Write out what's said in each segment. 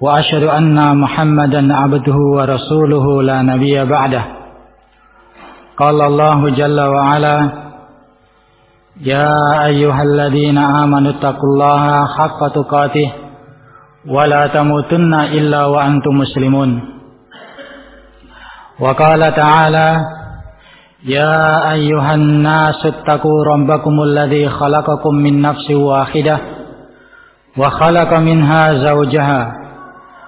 وأشهد أن محمدا عبده ورسوله لا نبي بعده. قال الله جل وعلا يا أيها الذين آمنوا اتقوا الله حق تقاته ولا تموتن إلا وأنتم مسلمون. وقال تعالى يا أيها الناس اتقوا ربكم الذي خلقكم من نفس واحدة وخلق منها زوجها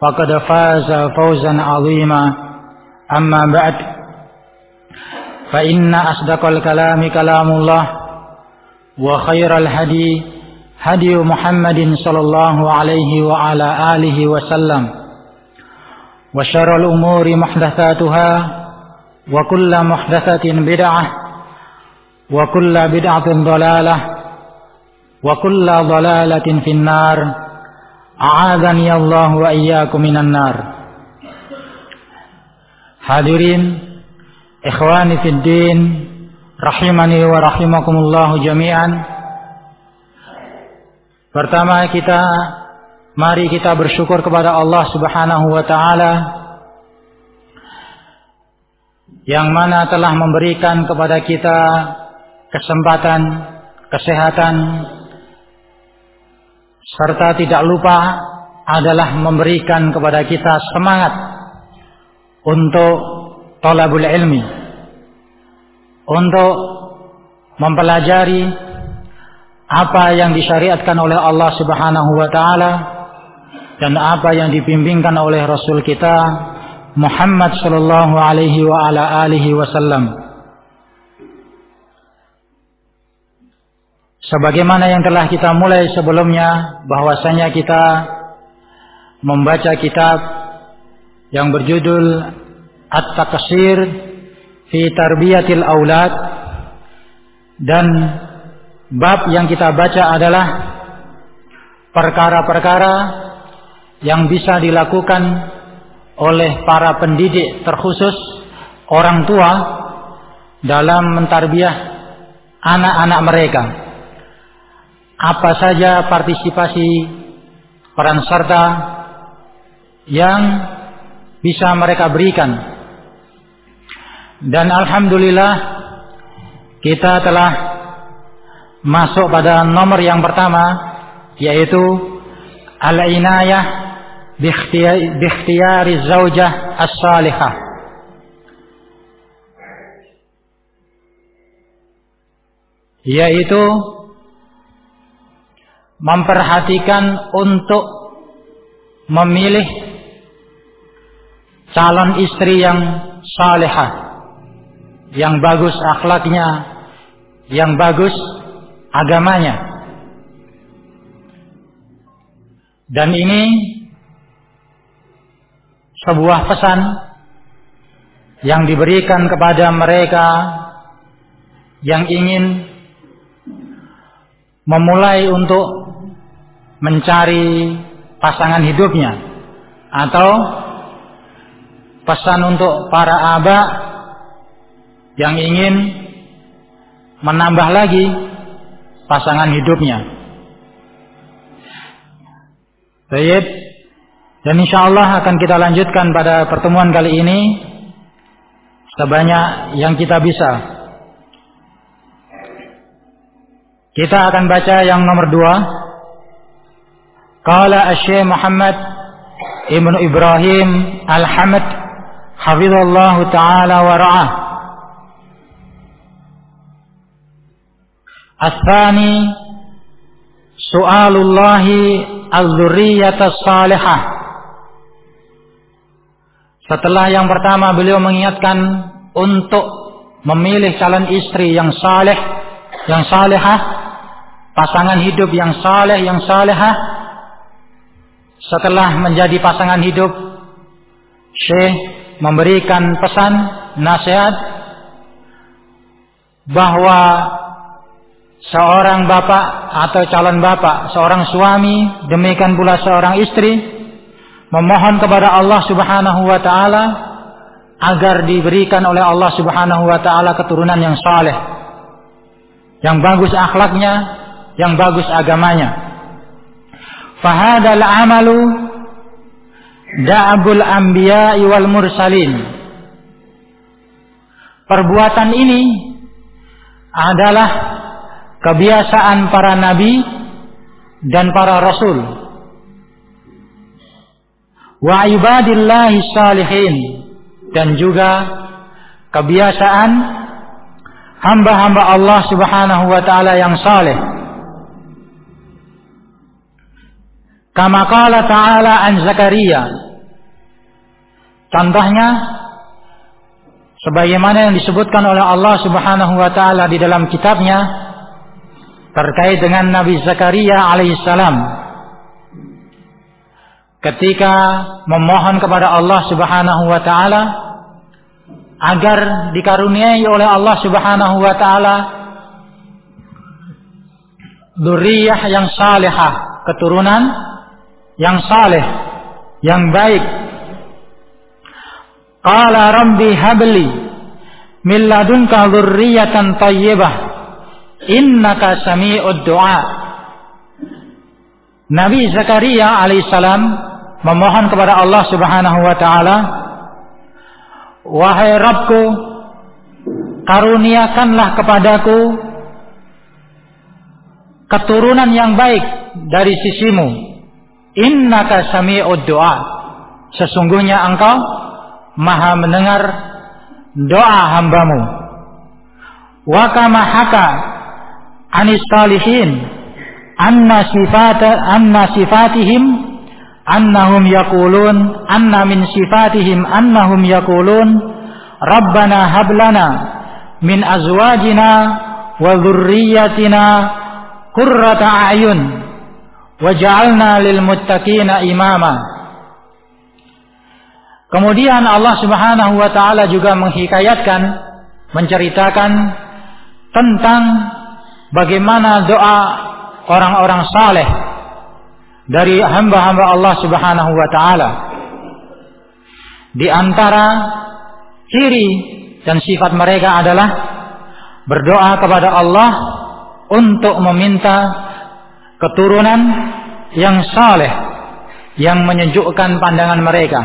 فقد فاز فوزا عظيما. أما بعد فإن أصدق الكلام كلام الله وخير الهدي هدي محمد صلى الله عليه وعلى آله وسلم وشر الأمور محدثاتها وكل محدثة بدعة وكل بدعة ضلالة وكل ضلالة في النار. A'adhani Allah wa iyyakum minan nar. Hadirin ikhwani fid din rahimani wa rahimakumullah jami'an. Pertama kita mari kita bersyukur kepada Allah Subhanahu wa taala yang mana telah memberikan kepada kita kesempatan, kesehatan, serta tidak lupa Adalah memberikan kepada kita semangat Untuk Tolabul ilmi Untuk Mempelajari Apa yang disyariatkan oleh Allah subhanahu wa ta'ala dan apa yang dipimpinkan oleh Rasul kita Muhammad sallallahu alaihi wa ala alihi wasallam. Sebagaimana yang telah kita mulai sebelumnya bahwasanya kita membaca kitab yang berjudul At-Taqsir fi Tarbiyatil Aulad dan bab yang kita baca adalah perkara-perkara yang bisa dilakukan oleh para pendidik terkhusus orang tua dalam mentarbiah anak-anak mereka. Apa saja partisipasi peran serta yang bisa mereka berikan. Dan alhamdulillah kita telah masuk pada nomor yang pertama yaitu al-inayah bikhtiyari zaujah as-salihah yaitu memperhatikan untuk memilih calon istri yang salihah yang bagus akhlaknya yang bagus agamanya. Dan ini sebuah pesan yang diberikan kepada mereka yang ingin memulai untuk mencari pasangan hidupnya atau pesan untuk para aba yang ingin menambah lagi pasangan hidupnya. Baik, dan insya Allah akan kita lanjutkan pada pertemuan kali ini sebanyak yang kita bisa. Kita akan baca yang nomor dua. Qala Asy Muhammad Ibnu Ibrahim Al-Hamid hafizallahu taala wa ra'ah Asani Su'alullahi al-dzurriyyata salihah Setelah yang pertama beliau mengingatkan untuk memilih calon istri yang saleh, yang salehah, pasangan hidup yang saleh, yang salehah. Setelah menjadi pasangan hidup, Syekh memberikan pesan, nasihat bahwa seorang bapak atau calon bapak, seorang suami, demikian pula seorang istri memohon kepada Allah Subhanahu wa taala agar diberikan oleh Allah Subhanahu wa taala keturunan yang saleh. Yang bagus akhlaknya, yang bagus agamanya. Fahadal amalu da'abul anbiya'i wal mursalin. Perbuatan ini adalah kebiasaan para nabi dan para rasul wa ibadillahi salihin dan juga kebiasaan hamba-hamba Allah Subhanahu wa taala yang saleh kama qala ta'ala an Zakaria. Contohnya sebagaimana yang disebutkan oleh Allah Subhanahu wa taala di dalam kitabnya terkait dengan Nabi Zakaria alaihissalam. Ketika memohon kepada Allah Subhanahu wa taala agar dikaruniai oleh Allah Subhanahu wa taala duriyah yang salihah, keturunan yang saleh, yang baik. Qala rabbi habli min ladunka dzurriyyatan thayyibah innaka sami'ud du'a. Nabi Zakaria alaihissalam memohon kepada Allah Subhanahu wa taala Wahai Rabbku karuniakanlah kepadaku keturunan yang baik dari sisimu innaka sami'ud du'a. Sesungguhnya engkau maha mendengar doa hambamu. Wa kama haka anis salihin anna sifat anna sifatihim annahum yaqulun anna min sifatihim annahum yaqulun rabbana hab lana min azwajina wa dhurriyyatina qurrata a'yun waj'alna lil muttaqina imama Kemudian Allah Subhanahu wa taala juga menghikayatkan menceritakan tentang bagaimana doa orang-orang saleh dari hamba-hamba Allah Subhanahu wa taala. Di antara ciri dan sifat mereka adalah berdoa kepada Allah untuk meminta keturunan yang saleh yang menyejukkan pandangan mereka.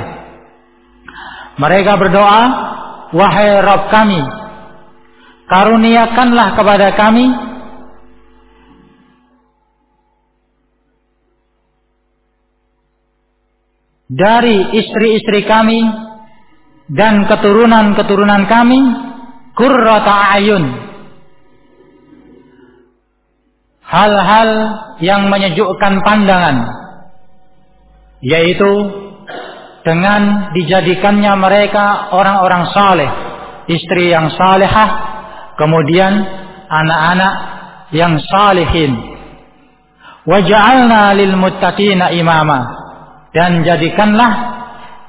Mereka berdoa, "Wahai Rabb kami, karuniakanlah kepada kami dari istri-istri kami dan keturunan-keturunan kami kurrata ayun hal-hal yang menyejukkan pandangan yaitu dengan dijadikannya mereka orang-orang saleh istri yang salehah kemudian anak-anak yang salihin waja'alna lil muttaqina imama dan jadikanlah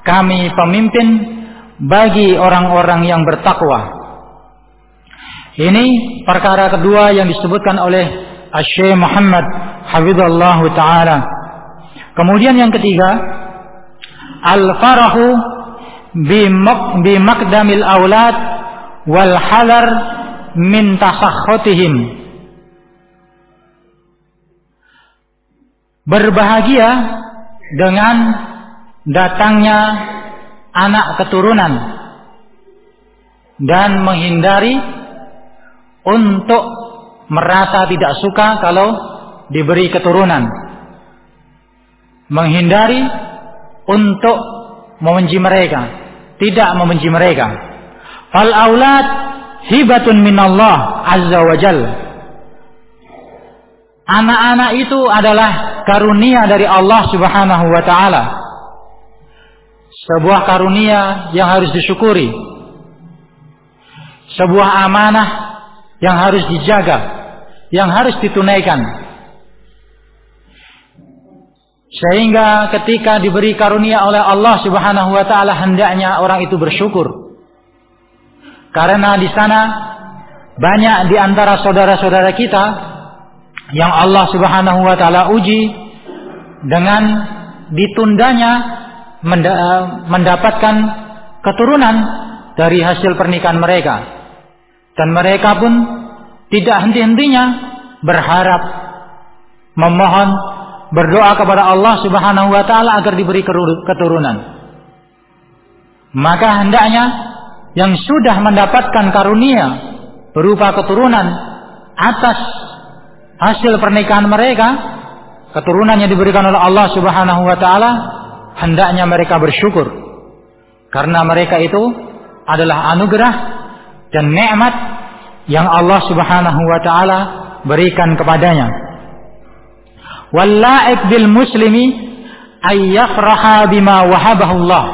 kami pemimpin bagi orang-orang yang bertakwa. Ini perkara kedua yang disebutkan oleh Syekh Muhammad Hafizallah taala. Kemudian yang ketiga, al-farahu bi makdamil aulad wal hadar min tasakhutihim. Berbahagia dengan datangnya anak keturunan dan menghindari untuk merasa tidak suka kalau diberi keturunan menghindari untuk membenci mereka, tidak membenci mereka. Fal aulad hibatun minallah azza wa. Anak-anak itu adalah karunia dari Allah Subhanahu wa taala. Sebuah karunia yang harus disyukuri. Sebuah amanah yang harus dijaga, yang harus ditunaikan. Sehingga ketika diberi karunia oleh Allah Subhanahu wa taala hendaknya orang itu bersyukur. Karena di sana banyak di antara saudara-saudara kita yang Allah Subhanahu wa taala uji dengan ditundanya mendapatkan keturunan dari hasil pernikahan mereka. Dan mereka pun tidak henti-hentinya berharap memohon berdoa kepada Allah Subhanahu wa taala agar diberi keturunan. Maka hendaknya yang sudah mendapatkan karunia berupa keturunan atas hasil pernikahan mereka, keturunan yang diberikan oleh Allah Subhanahu wa taala, hendaknya mereka bersyukur. Karena mereka itu adalah anugerah dan nikmat yang Allah Subhanahu wa taala berikan kepadanya. Wallaik bil muslimi ay bima wahabahu Allah.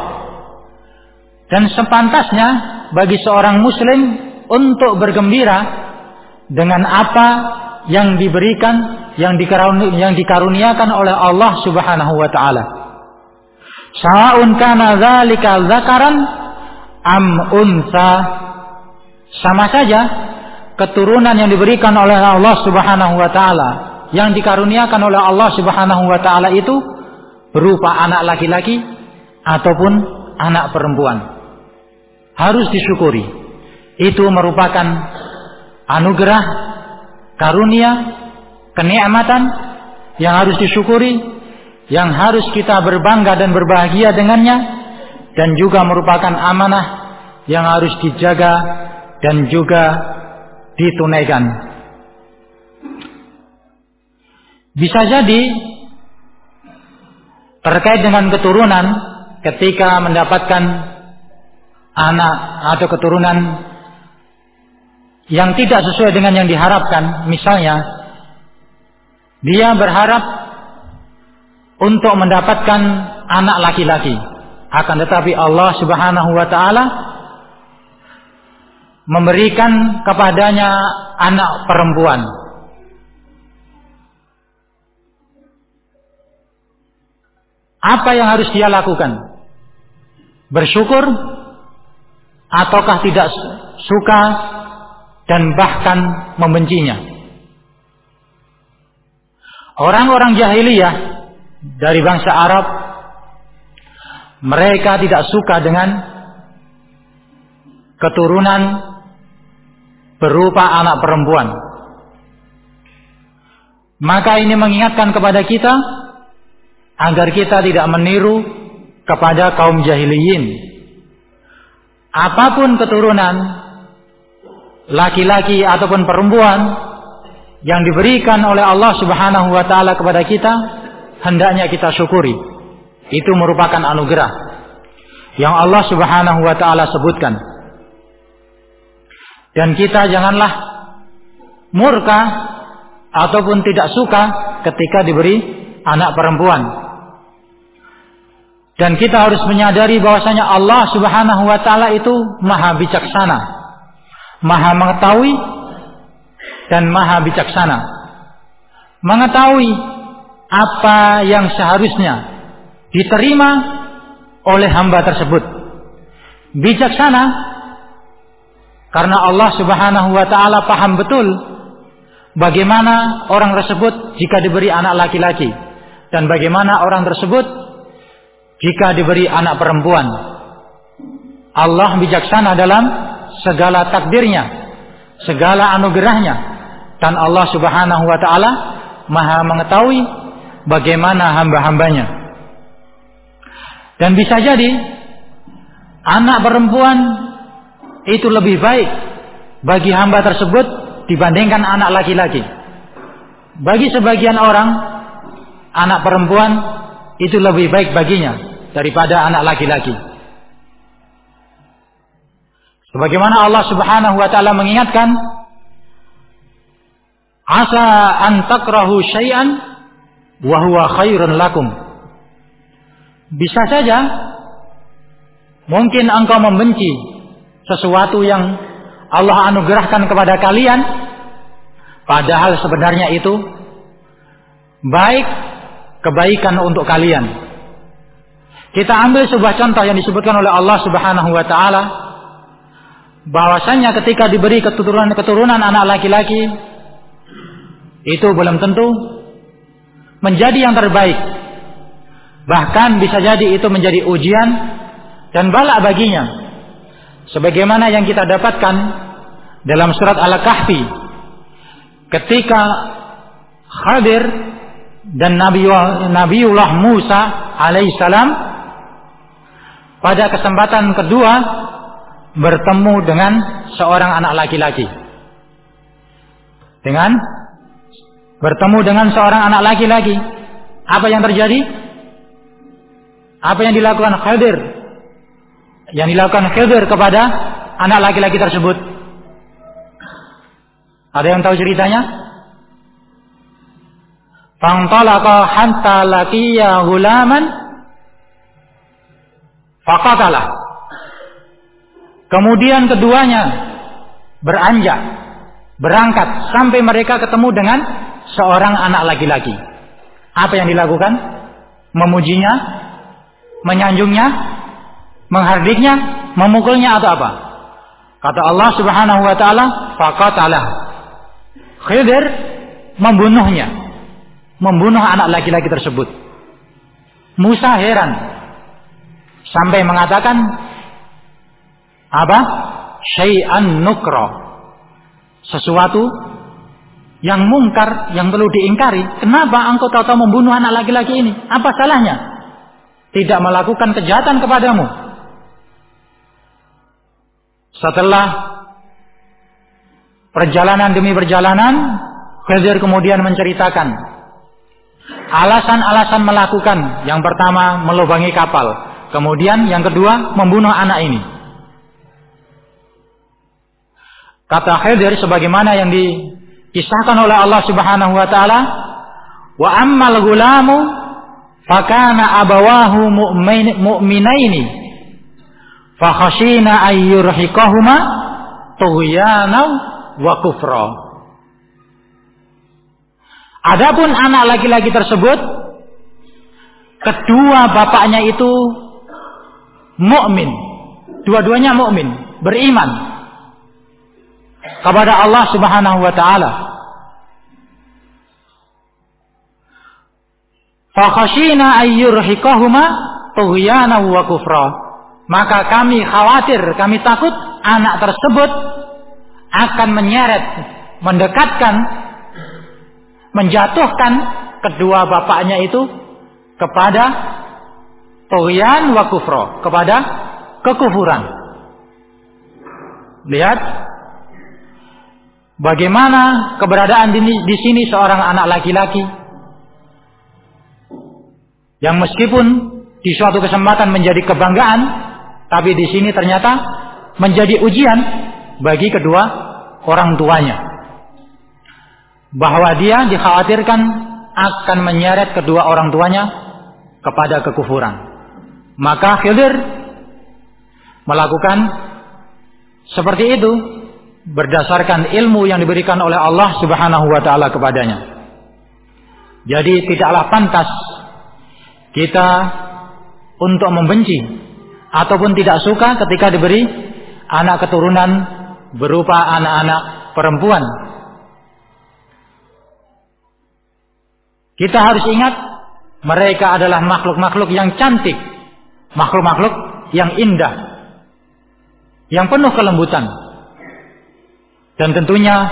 Dan sepantasnya bagi seorang muslim untuk bergembira dengan apa yang diberikan, yang, yang dikaruniakan oleh Allah Subhanahu wa taala. Sa'un kana dzalika zakaran am unsa. Sama saja keturunan yang diberikan oleh Allah Subhanahu wa taala, yang dikaruniakan oleh Allah Subhanahu wa taala itu berupa anak laki-laki ataupun anak perempuan harus disyukuri. Itu merupakan anugerah, karunia, kenikmatan yang harus disyukuri, yang harus kita berbangga dan berbahagia dengannya, dan juga merupakan amanah yang harus dijaga dan juga ditunaikan. Bisa jadi terkait dengan keturunan ketika mendapatkan anak atau keturunan yang tidak sesuai dengan yang diharapkan, misalnya dia berharap untuk mendapatkan anak laki-laki, akan tetapi Allah Subhanahu wa taala memberikan kepadanya anak perempuan. Apa yang harus dia lakukan? Bersyukur ataukah tidak suka dan bahkan membencinya. Orang-orang jahiliyah dari bangsa Arab mereka tidak suka dengan keturunan berupa anak perempuan. Maka ini mengingatkan kepada kita agar kita tidak meniru kepada kaum jahiliyin apa pun keturunan laki-laki ataupun perempuan yang diberikan oleh Allah Subhanahu wa taala kepada kita hendaknya kita syukuri. Itu merupakan anugerah yang Allah Subhanahu wa taala sebutkan. Dan kita janganlah murka ataupun tidak suka ketika diberi anak perempuan. Dan kita harus menyadari bahwasanya Allah Subhanahu wa taala itu maha bijaksana. Maha mengetahui dan maha bijaksana. Mengetahui apa yang seharusnya diterima oleh hamba tersebut. Bijaksana karena Allah Subhanahu wa taala paham betul bagaimana orang tersebut jika diberi anak laki-laki dan bagaimana orang tersebut jika diberi anak perempuan. Allah bijaksana dalam segala takdirnya, segala anugerahnya. Dan Allah subhanahu wa ta'ala maha mengetahui bagaimana hamba-hambanya. Dan bisa jadi anak perempuan itu lebih baik bagi hamba tersebut dibandingkan anak laki-laki. Bagi sebagian orang, anak perempuan itu lebih baik baginya daripada anak laki-laki. Sebagaimana Allah Subhanahu wa taala mengingatkan, "Asa an takrahu syai'an wa huwa khairun lakum." Bisa saja mungkin engkau membenci sesuatu yang Allah anugerahkan kepada kalian padahal sebenarnya itu baik kebaikan untuk kalian. Kita ambil sebuah contoh yang disebutkan oleh Allah Subhanahu wa taala bahwasanya ketika diberi keturunan-keturunan anak laki-laki itu belum tentu menjadi yang terbaik. Bahkan bisa jadi itu menjadi ujian dan balak baginya. Sebagaimana yang kita dapatkan dalam surat Al-Kahfi ketika Khadir dan Nabiullah Musa alaihissalam pada kesempatan kedua bertemu dengan seorang anak laki-laki. Dengan bertemu dengan seorang anak laki-laki. Apa yang terjadi? Apa yang dilakukan Khadir? Yang dilakukan Khadir kepada anak laki-laki tersebut. Ada yang tahu ceritanya? Fantalaqa hatta laqiya gulaman faqatalah. Kemudian keduanya beranjak, berangkat sampai mereka ketemu dengan seorang anak laki-laki. Apa yang dilakukan? Memujinya, menyanjungnya, menghardiknya, memukulnya atau apa? Kata Allah Subhanahu wa taala, faqatalah. Khidir membunuhnya membunuh anak laki-laki tersebut. Musa heran sampai mengatakan apa? Syai'an nukro. Sesuatu yang mungkar, yang perlu diingkari. Kenapa engkau tahu-tahu membunuh anak laki-laki ini? Apa salahnya? Tidak melakukan kejahatan kepadamu. Setelah perjalanan demi perjalanan, Khizir kemudian menceritakan Alasan-alasan melakukan. Yang pertama melubangi kapal, kemudian yang kedua membunuh anak ini. Kata Khidir sebagaimana yang dikisahkan oleh Allah Subhanahu wa taala, wa ammal gulamu fakana abawahu mu'minaini fa khashina ayyurhiqahuma tughyana wa kufra. Adapun anak laki-laki tersebut kedua bapaknya itu mukmin. Dua-duanya mukmin, beriman kepada Allah Subhanahu wa taala. Fakhashina ayyurhiqahuma tughyana wa kufra. Maka kami khawatir, kami takut anak tersebut akan menyeret, mendekatkan menjatuhkan kedua bapaknya itu kepada Tughyan wa kufro, kepada kekufuran. Lihat bagaimana keberadaan di sini seorang anak laki-laki yang meskipun di suatu kesempatan menjadi kebanggaan, tapi di sini ternyata menjadi ujian bagi kedua orang tuanya bahwa dia dikhawatirkan akan menyeret kedua orang tuanya kepada kekufuran. Maka Khidir melakukan seperti itu berdasarkan ilmu yang diberikan oleh Allah Subhanahu wa taala kepadanya. Jadi tidaklah pantas kita untuk membenci ataupun tidak suka ketika diberi anak keturunan berupa anak-anak perempuan Kita harus ingat mereka adalah makhluk-makhluk yang cantik, makhluk-makhluk yang indah, yang penuh kelembutan. Dan tentunya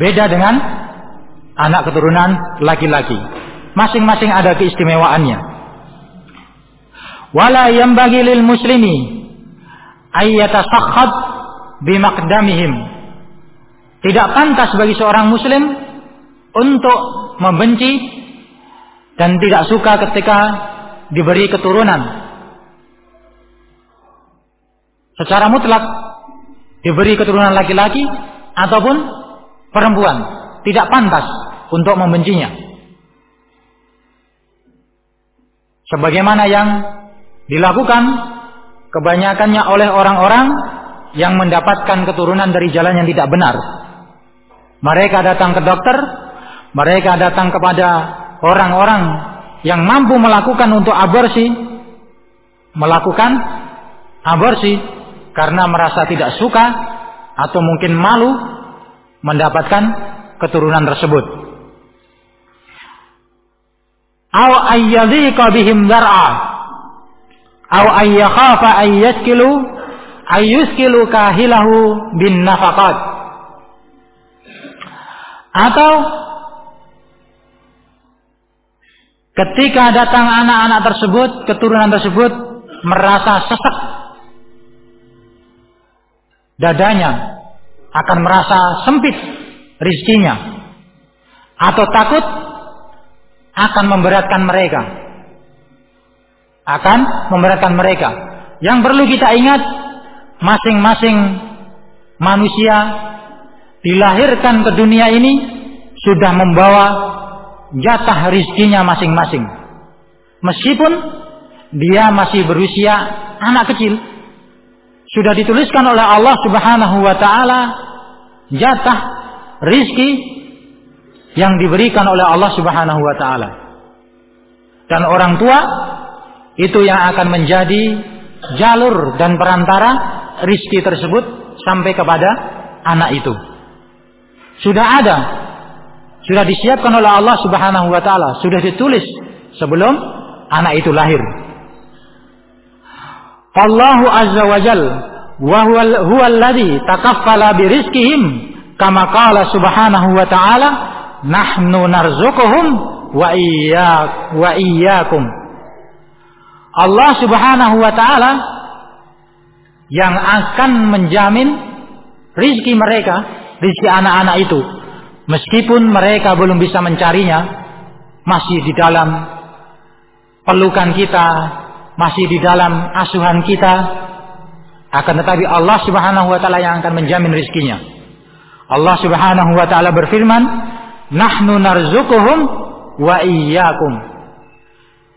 beda dengan anak keturunan laki-laki. Masing-masing ada keistimewaannya. Wala bagi lil muslimi ayyatasakhad bimaqdamihim. Tidak pantas bagi seorang muslim untuk membenci dan tidak suka ketika diberi keturunan secara mutlak diberi keturunan laki-laki ataupun perempuan, tidak pantas untuk membencinya. Sebagaimana yang dilakukan kebanyakannya oleh orang-orang yang mendapatkan keturunan dari jalan yang tidak benar. Mereka datang ke dokter, mereka datang kepada orang-orang yang mampu melakukan untuk aborsi, melakukan aborsi karena merasa tidak suka atau mungkin malu mendapatkan keturunan tersebut. Aw ayyadhiqa bihim dar'a aw ayyakhafa ayyaskilu ayyuskilu kahilahu bin nafaqat. Atau ketika datang anak-anak tersebut keturunan tersebut merasa sesak dadanya akan merasa sempit rizkinya atau takut akan memberatkan mereka akan memberatkan mereka yang perlu kita ingat masing-masing manusia dilahirkan ke dunia ini sudah membawa jatah rizkinya masing-masing meskipun dia masih berusia anak kecil sudah dituliskan oleh Allah Subhanahu wa taala jatah rizki yang diberikan oleh Allah Subhanahu wa taala. Dan orang tua itu yang akan menjadi jalur dan perantara rizki tersebut sampai kepada anak itu. Sudah ada, sudah disiapkan oleh Allah Subhanahu wa taala, sudah ditulis sebelum anak itu lahir. Allahu azza wa jal wa huwa alladhi takaffala bi rizqihim kama qala subhanahu wa ta'ala nahnu narzuquhum wa iyyak wa Allah Subhanahu wa taala yang akan menjamin rizki mereka, rizki anak-anak itu. Meskipun mereka belum bisa mencarinya, masih di dalam pelukan kita, masih di dalam asuhan kita akan tetapi Allah Subhanahu wa taala yang akan menjamin rizkinya Allah Subhanahu wa taala berfirman nahnu narzukuhum wa iyyakum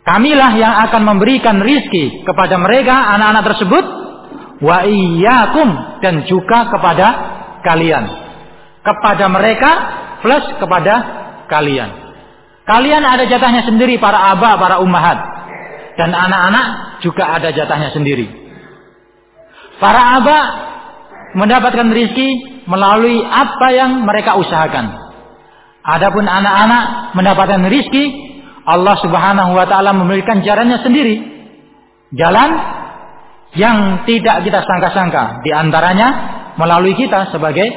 kamilah yang akan memberikan rizki kepada mereka anak-anak tersebut wa iyyakum dan juga kepada kalian kepada mereka plus kepada kalian kalian ada jatahnya sendiri para aba para ummahat dan anak-anak juga ada jatahnya sendiri. Para abah mendapatkan rizki melalui apa yang mereka usahakan. Adapun anak-anak mendapatkan rizki, Allah Subhanahu wa taala memberikan jalannya sendiri. Jalan yang tidak kita sangka-sangka, di antaranya melalui kita sebagai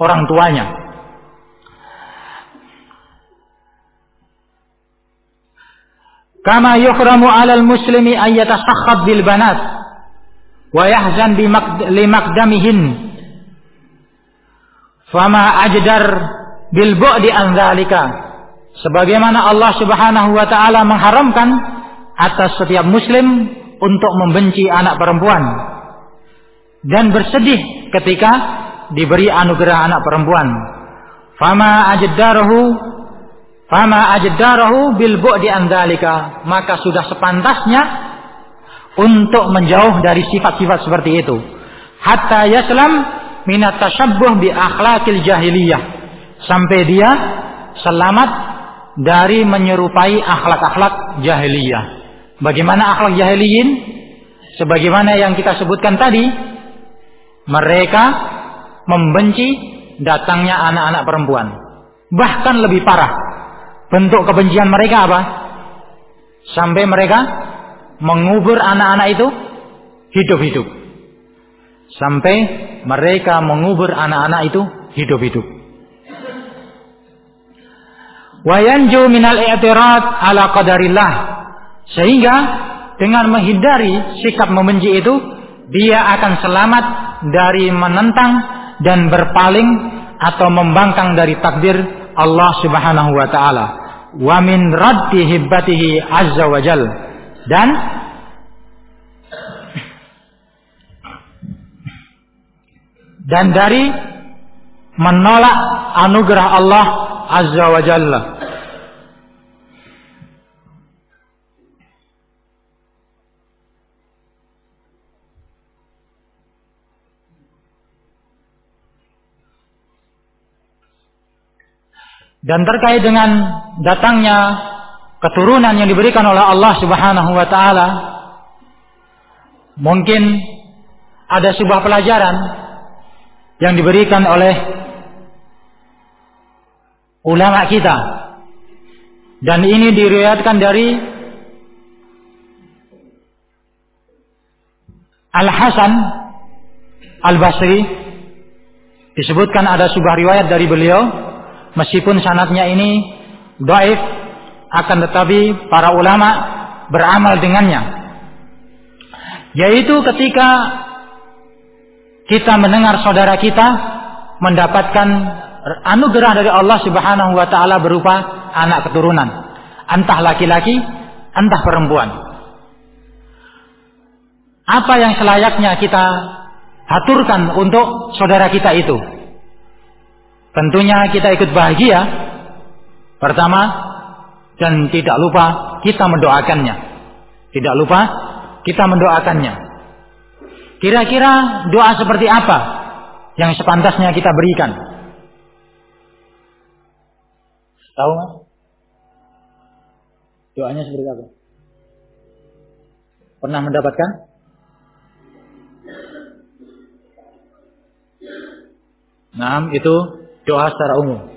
orang tuanya. Kama yuhramu 'alal muslimi ay yatasakhab bil banat wa yahzan limakdamihin. Fama ajdar bil bu'di an dzalika. Sebagaimana Allah Subhanahu wa taala mengharamkan atas setiap muslim untuk membenci anak perempuan dan bersedih ketika diberi anugerah anak perempuan. Fama ajdarahu Fama ajdarahu bil bu'di andalika. Maka sudah sepantasnya untuk menjauh dari sifat-sifat seperti itu. Hatta yaslam minat tasyabbuh bi akhlakil jahiliyah. Sampai dia selamat dari menyerupai akhlak-akhlak jahiliyah. Bagaimana akhlak jahiliyin? Sebagaimana yang kita sebutkan tadi, mereka membenci datangnya anak-anak perempuan. Bahkan lebih parah, Bentuk kebencian mereka apa? Sampai mereka mengubur anak-anak itu hidup-hidup. Sampai mereka mengubur anak-anak itu hidup-hidup. Wayanju minal i'tirad ala qadarillah. Sehingga dengan menghindari sikap membenci itu, dia akan selamat dari menentang dan berpaling atau membangkang dari takdir Allah Subhanahu wa taala wa min raddi hibbatihi azza wa jal dan dan dari menolak anugerah Allah Azza wa Jalla. Dan terkait dengan datangnya keturunan yang diberikan oleh Allah Subhanahu wa taala mungkin ada sebuah pelajaran yang diberikan oleh ulama kita. Dan ini diriwayatkan dari Al Hasan Al Basri disebutkan ada sebuah riwayat dari beliau meskipun sanatnya ini daif akan tetapi para ulama beramal dengannya. Yaitu ketika kita mendengar saudara kita mendapatkan anugerah dari Allah Subhanahu wa taala berupa anak keturunan entah laki-laki entah perempuan apa yang selayaknya kita haturkan untuk saudara kita itu Tentunya kita ikut bahagia. Pertama, dan tidak lupa kita mendoakannya. Tidak lupa kita mendoakannya. Kira-kira doa seperti apa yang sepantasnya kita berikan? Tahu nggak? Doanya seperti apa? Pernah mendapatkan? Nah, itu doa secara umum.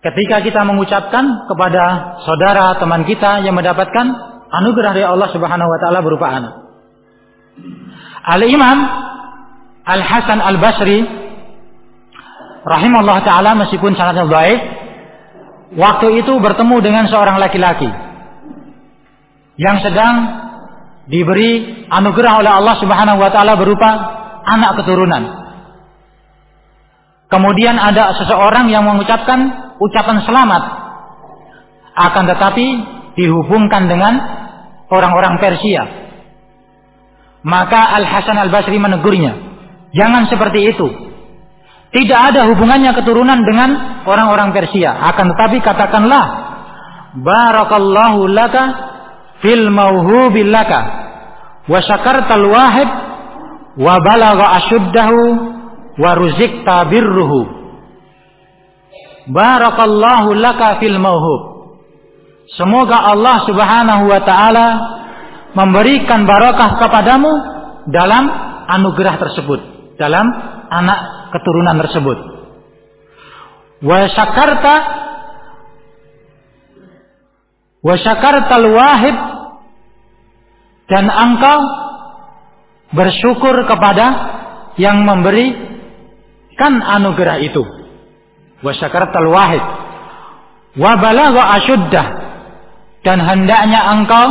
Ketika kita mengucapkan kepada saudara teman kita yang mendapatkan anugerah dari Allah Subhanahu wa taala berupa anak. Al Imam Al Hasan Al Basri rahimahullah taala meskipun sangatnya baik waktu itu bertemu dengan seorang laki-laki yang sedang diberi anugerah oleh Allah Subhanahu wa taala berupa anak keturunan. Kemudian ada seseorang yang mengucapkan ucapan selamat. Akan tetapi dihubungkan dengan orang-orang Persia. Maka Al-Hasan Al-Basri menegurnya. Jangan seperti itu. Tidak ada hubungannya keturunan dengan orang-orang Persia. Akan tetapi katakanlah. Barakallahu laka fil mauhubil laka. Wa syakartal wahid. Wa balagha asyuddahu waruzik tabirruhu barakallahu laka fil mauhub semoga Allah Subhanahu wa taala memberikan barakah kepadamu dalam anugerah tersebut dalam anak keturunan tersebut wa syakarta wa syakartal wahid dan engkau bersyukur kepada yang memberi kan anugerah itu. Wa syakartal wahid. Wa balagha asyuddah. Dan hendaknya engkau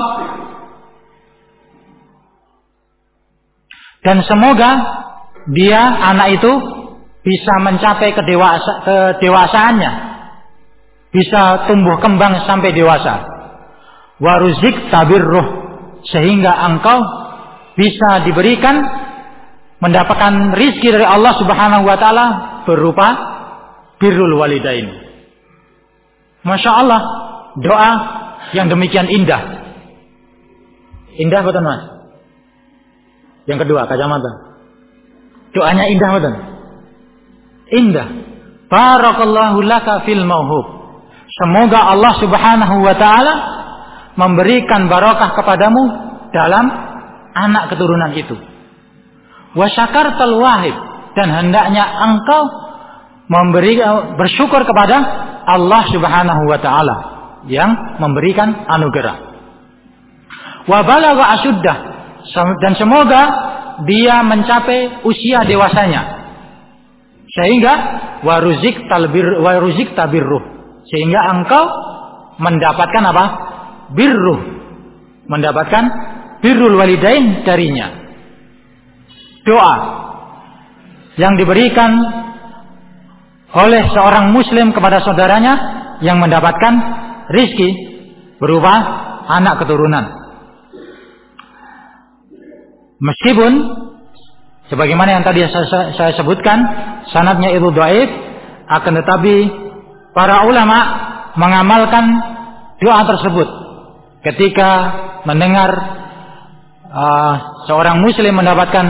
dan semoga dia anak itu bisa mencapai kedewasa, kedewasaannya. Bisa tumbuh kembang sampai dewasa. Waruzik tabirruh sehingga engkau bisa diberikan mendapatkan rizki dari Allah Subhanahu wa taala berupa birrul walidain. Masya Allah, doa yang demikian indah. Indah betul mas? Yang kedua, kacamata. Doanya indah betul? Indah. Barakallahu laka fil mauhub. Semoga Allah Subhanahu wa taala memberikan barakah kepadamu dalam anak keturunan itu wasyakar wahid dan hendaknya engkau memberi bersyukur kepada Allah Subhanahu wa taala yang memberikan anugerah. Wa balagha asyuddah dan semoga dia mencapai usia dewasanya. Sehingga waruzik talbir waruzik tabirruh sehingga engkau mendapatkan apa? Birruh. Mendapatkan birrul walidain darinya doa yang diberikan oleh seorang muslim kepada saudaranya yang mendapatkan rizki berupa anak keturunan. Meskipun Sebagaimana yang tadi saya, saya sebutkan, sanatnya itu dhaif, akan tetapi para ulama mengamalkan doa tersebut ketika mendengar uh, seorang muslim mendapatkan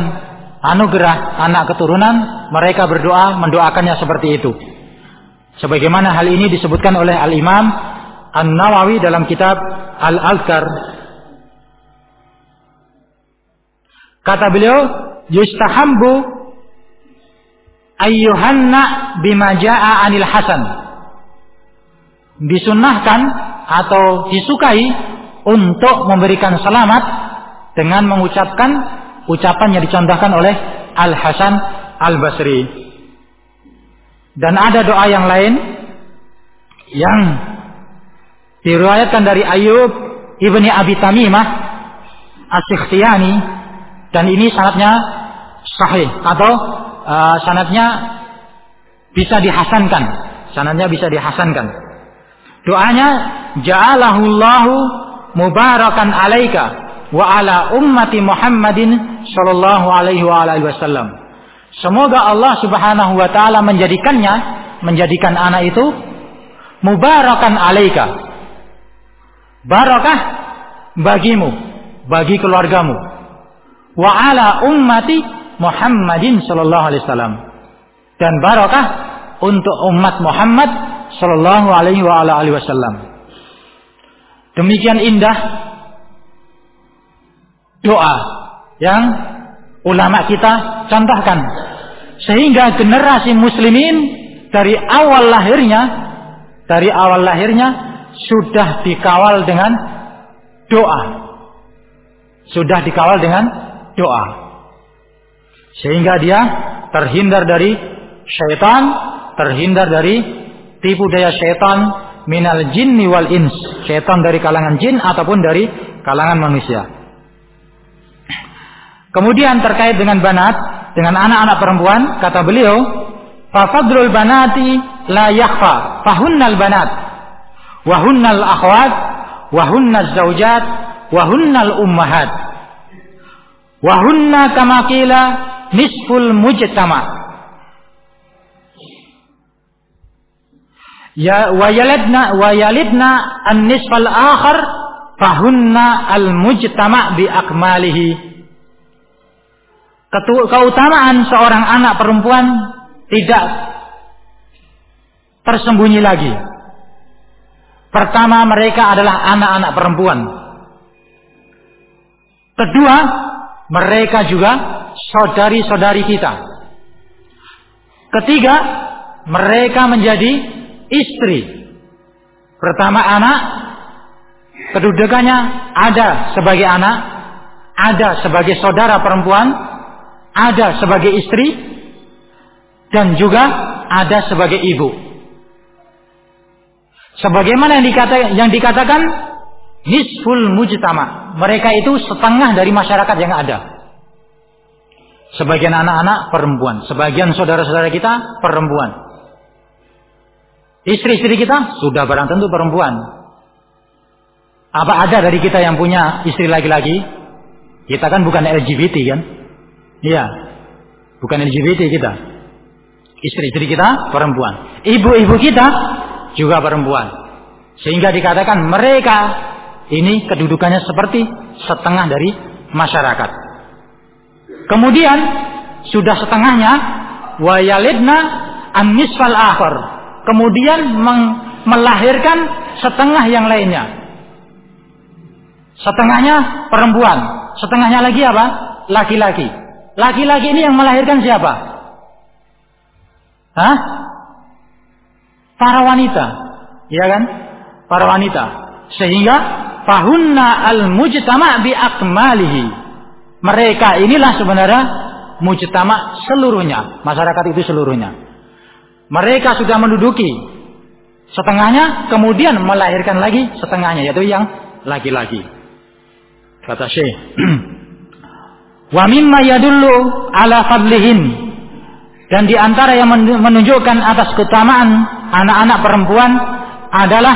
anugerah anak keturunan, mereka berdoa mendoakannya seperti itu. Sebagaimana hal ini disebutkan oleh Al-Imam An-Nawawi dalam kitab Al-Azkar. Kata beliau, yustahambu ayyuhanna bima jaa anil hasan. Disunnahkan atau disukai untuk memberikan selamat dengan mengucapkan ucapan yang dicontohkan oleh Al Hasan Al Basri. Dan ada doa yang lain yang diriwayatkan dari Ayub ibni Abi Tamimah As-Sikhtiyani dan ini sanatnya sahih atau uh, sanatnya bisa dihasankan. Sanatnya bisa dihasankan. Doanya ja'alahullahu mubarakan alaika wa ala ummati Muhammadin sallallahu alaihi wa alihi wasallam. Semoga Allah Subhanahu wa taala menjadikannya menjadikan anak itu mubarakan alaika. Barakah bagimu, bagi keluargamu. Wa ala ummati Muhammadin sallallahu alaihi wasallam. Dan barakah untuk umat Muhammad sallallahu alaihi wa ala alihi wasallam. Demikian indah doa yang ulama kita contohkan sehingga generasi muslimin dari awal lahirnya dari awal lahirnya sudah dikawal dengan doa. Sudah dikawal dengan doa. Sehingga dia terhindar dari syaitan, terhindar dari tipu daya syaitan minal jinni wal ins. Syaitan dari kalangan jin ataupun dari kalangan manusia. Kemudian terkait dengan banat, dengan anak-anak perempuan, kata beliau, "Fafadrul banati la yakhfa, fahunnal banat, wahunnal akhwat, wahunnal zaujat, wahunnal ummahat. Wahunna kama nisful mujtama." Ya wa yaladna wa yalidna an-nisfal akhar fahunna al-mujtama bi akmalihi keutamaan seorang anak perempuan tidak tersembunyi lagi. Pertama, mereka adalah anak-anak perempuan. Kedua, mereka juga saudari-saudari kita. Ketiga, mereka menjadi istri. Pertama anak, kedudukannya ada sebagai anak, ada sebagai saudara perempuan, ada sebagai istri dan juga ada sebagai ibu. Sebagaimana yang, dikata, yang dikatakan nisful mujtama. Mereka itu setengah dari masyarakat yang ada. Sebagian anak-anak perempuan, sebagian saudara-saudara kita perempuan. Istri-istri kita sudah barang tentu perempuan. Apa ada dari kita yang punya istri laki-laki? Kita kan bukan LGBT kan? Iya. Bukan LGBT kita. Istri-istri kita perempuan. Ibu-ibu kita juga perempuan. Sehingga dikatakan mereka ini kedudukannya seperti setengah dari masyarakat. Kemudian sudah setengahnya wayalidna an-nisfal akhir. Kemudian melahirkan setengah yang lainnya. Setengahnya perempuan, setengahnya lagi apa? Laki-laki. Laki-laki ini yang melahirkan siapa? Hah? Para wanita. Ya kan? Para wanita. Sehingga fahunna al-mujtama bi akmalihi. Mereka inilah sebenarnya mujtama seluruhnya, masyarakat itu seluruhnya. Mereka sudah menduduki setengahnya, kemudian melahirkan lagi setengahnya, yaitu yang laki-laki. Kata Syekh, Wa mimma yadullu ala fadlihin dan di antara yang menunjukkan atas keutamaan anak-anak perempuan adalah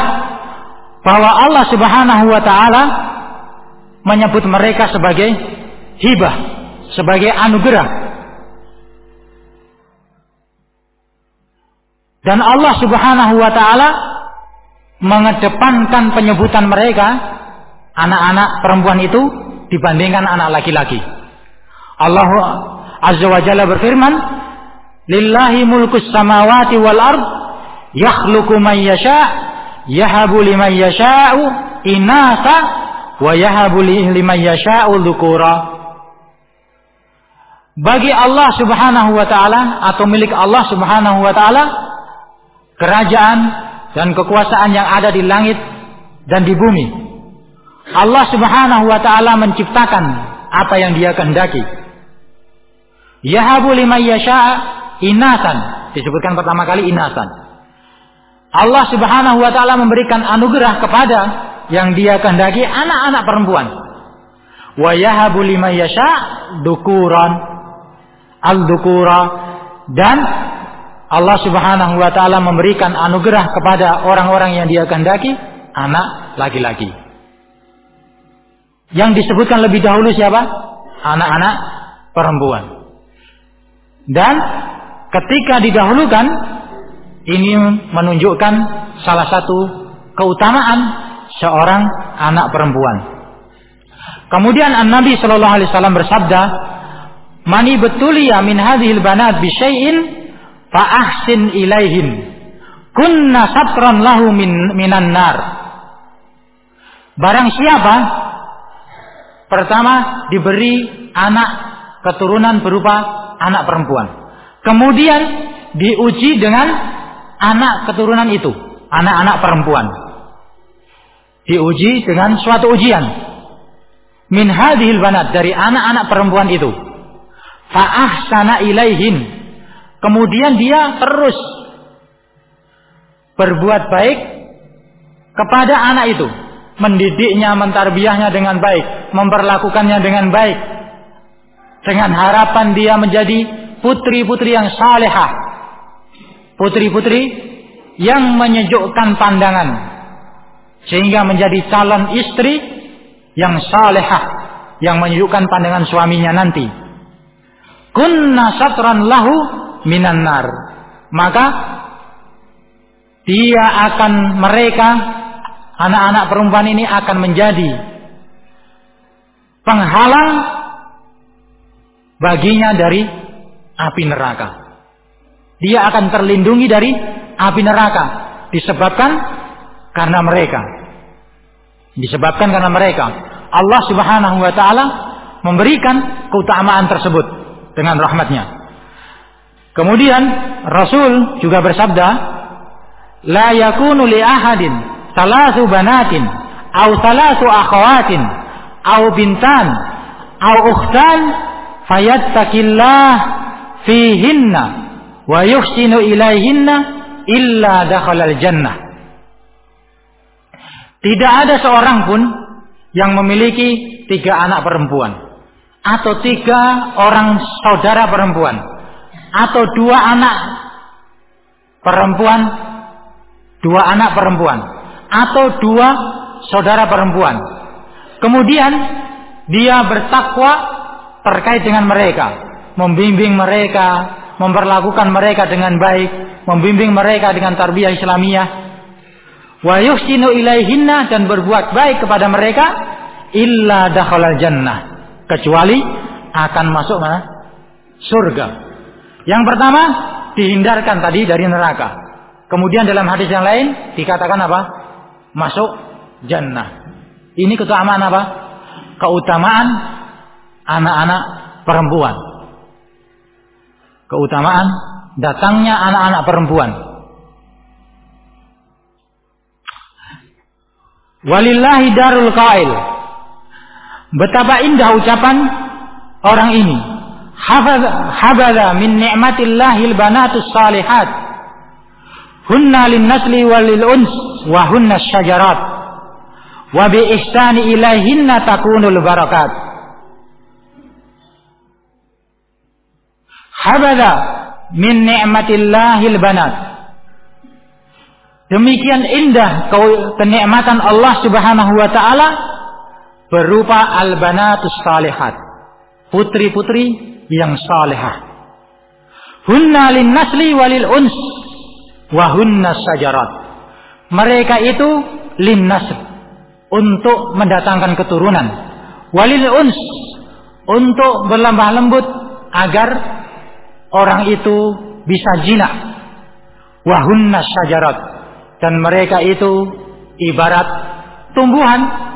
bahwa Allah Subhanahu wa taala menyebut mereka sebagai hibah sebagai anugerah Dan Allah Subhanahu wa taala mengedepankan penyebutan mereka anak-anak perempuan itu dibandingkan anak laki-laki. Allah Azza wa Jalla berfirman, "Lillahi mulkus samawati wal ard, yakhluqu man yasha, yahabu liman yasha'u inatha wa yahabu liman yasha'u dhukura." Bagi Allah Subhanahu wa taala atau milik Allah Subhanahu wa taala kerajaan dan kekuasaan yang ada di langit dan di bumi. Allah Subhanahu wa taala menciptakan apa yang Dia kehendaki. Yahabu liman yasha inasan disebutkan pertama kali inasan. Allah Subhanahu wa taala memberikan anugerah kepada yang Dia kehendaki anak-anak perempuan. Wa yahabu liman yasha dukuran al-dukura dan Allah Subhanahu wa taala memberikan anugerah kepada orang-orang yang dia kehendaki anak laki-laki. Yang disebutkan lebih dahulu siapa? Anak-anak perempuan. Dan ketika didahulukan ini menunjukkan salah satu keutamaan seorang anak perempuan. Kemudian An-Nabi Shallallahu alaihi wasallam bersabda, "Mani betulia min hadhil banat bi syai'in fa ahsin ilaihin. Kunna satran lahu min minan nar. Barang siapa pertama diberi anak keturunan berupa anak perempuan. Kemudian diuji dengan anak keturunan itu anak-anak perempuan. Diuji dengan suatu ujian. Min hadhil banat dari anak-anak perempuan itu fa ahsana ilaihin Kemudian dia terus berbuat baik kepada anak itu, mendidiknya, mentarbiahnya dengan baik, memperlakukannya dengan baik, dengan harapan dia menjadi putri-putri yang salehah, putri-putri yang menyejukkan pandangan, sehingga menjadi calon istri yang salehah, yang menyejukkan pandangan suaminya nanti. Kunna satran lahu minan nar. Maka dia akan mereka anak-anak perempuan ini akan menjadi penghalang baginya dari api neraka. Dia akan terlindungi dari api neraka disebabkan karena mereka. Disebabkan karena mereka. Allah Subhanahu wa taala memberikan keutamaan tersebut dengan rahmatnya. Kemudian Rasul juga bersabda, "La yakunu li ahadin salasu banatin au salasu akhawatin au bintan au ukhtan fayattaqillah fihinna wa yuhsinu ilaihinna illa dakhalal jannah." Tidak ada seorang pun yang memiliki tiga anak perempuan atau tiga orang saudara perempuan. Atau dua anak perempuan, dua anak perempuan, atau dua saudara perempuan. Kemudian dia bertakwa terkait dengan mereka, membimbing mereka, memperlakukan mereka dengan baik, membimbing mereka dengan tarbiyah Islamiyah. Wa yuhsinu ilaihinna dan berbuat baik kepada mereka illa dakhalal jannah kecuali akan masuk mana? surga. Yang pertama, dihindarkan tadi dari neraka. Kemudian dalam hadis yang lain dikatakan apa? Masuk jannah. Ini keutamaan apa? Keutamaan anak-anak perempuan. Keutamaan datangnya anak-anak perempuan. Walillahi darul qail. Betapa indah ucapan orang ini. Habada min ni'matillahil banatus salihat. Hunna lin nasli walil uns wa hunna syajarat. Wa bi ihsani ilaihinna takunul barakat. Habada min ni'matillahil banat. Demikian indah kenikmatan Allah Subhanahu wa taala berupa al-banatus salihat putri-putri yang salehah. Hunna lin nasli walil uns. Wahunna sajarat. Mereka itu linnas untuk mendatangkan keturunan. Walil uns untuk berlembah lembut agar orang itu bisa jinak. Wahunna sajarat dan mereka itu ibarat tumbuhan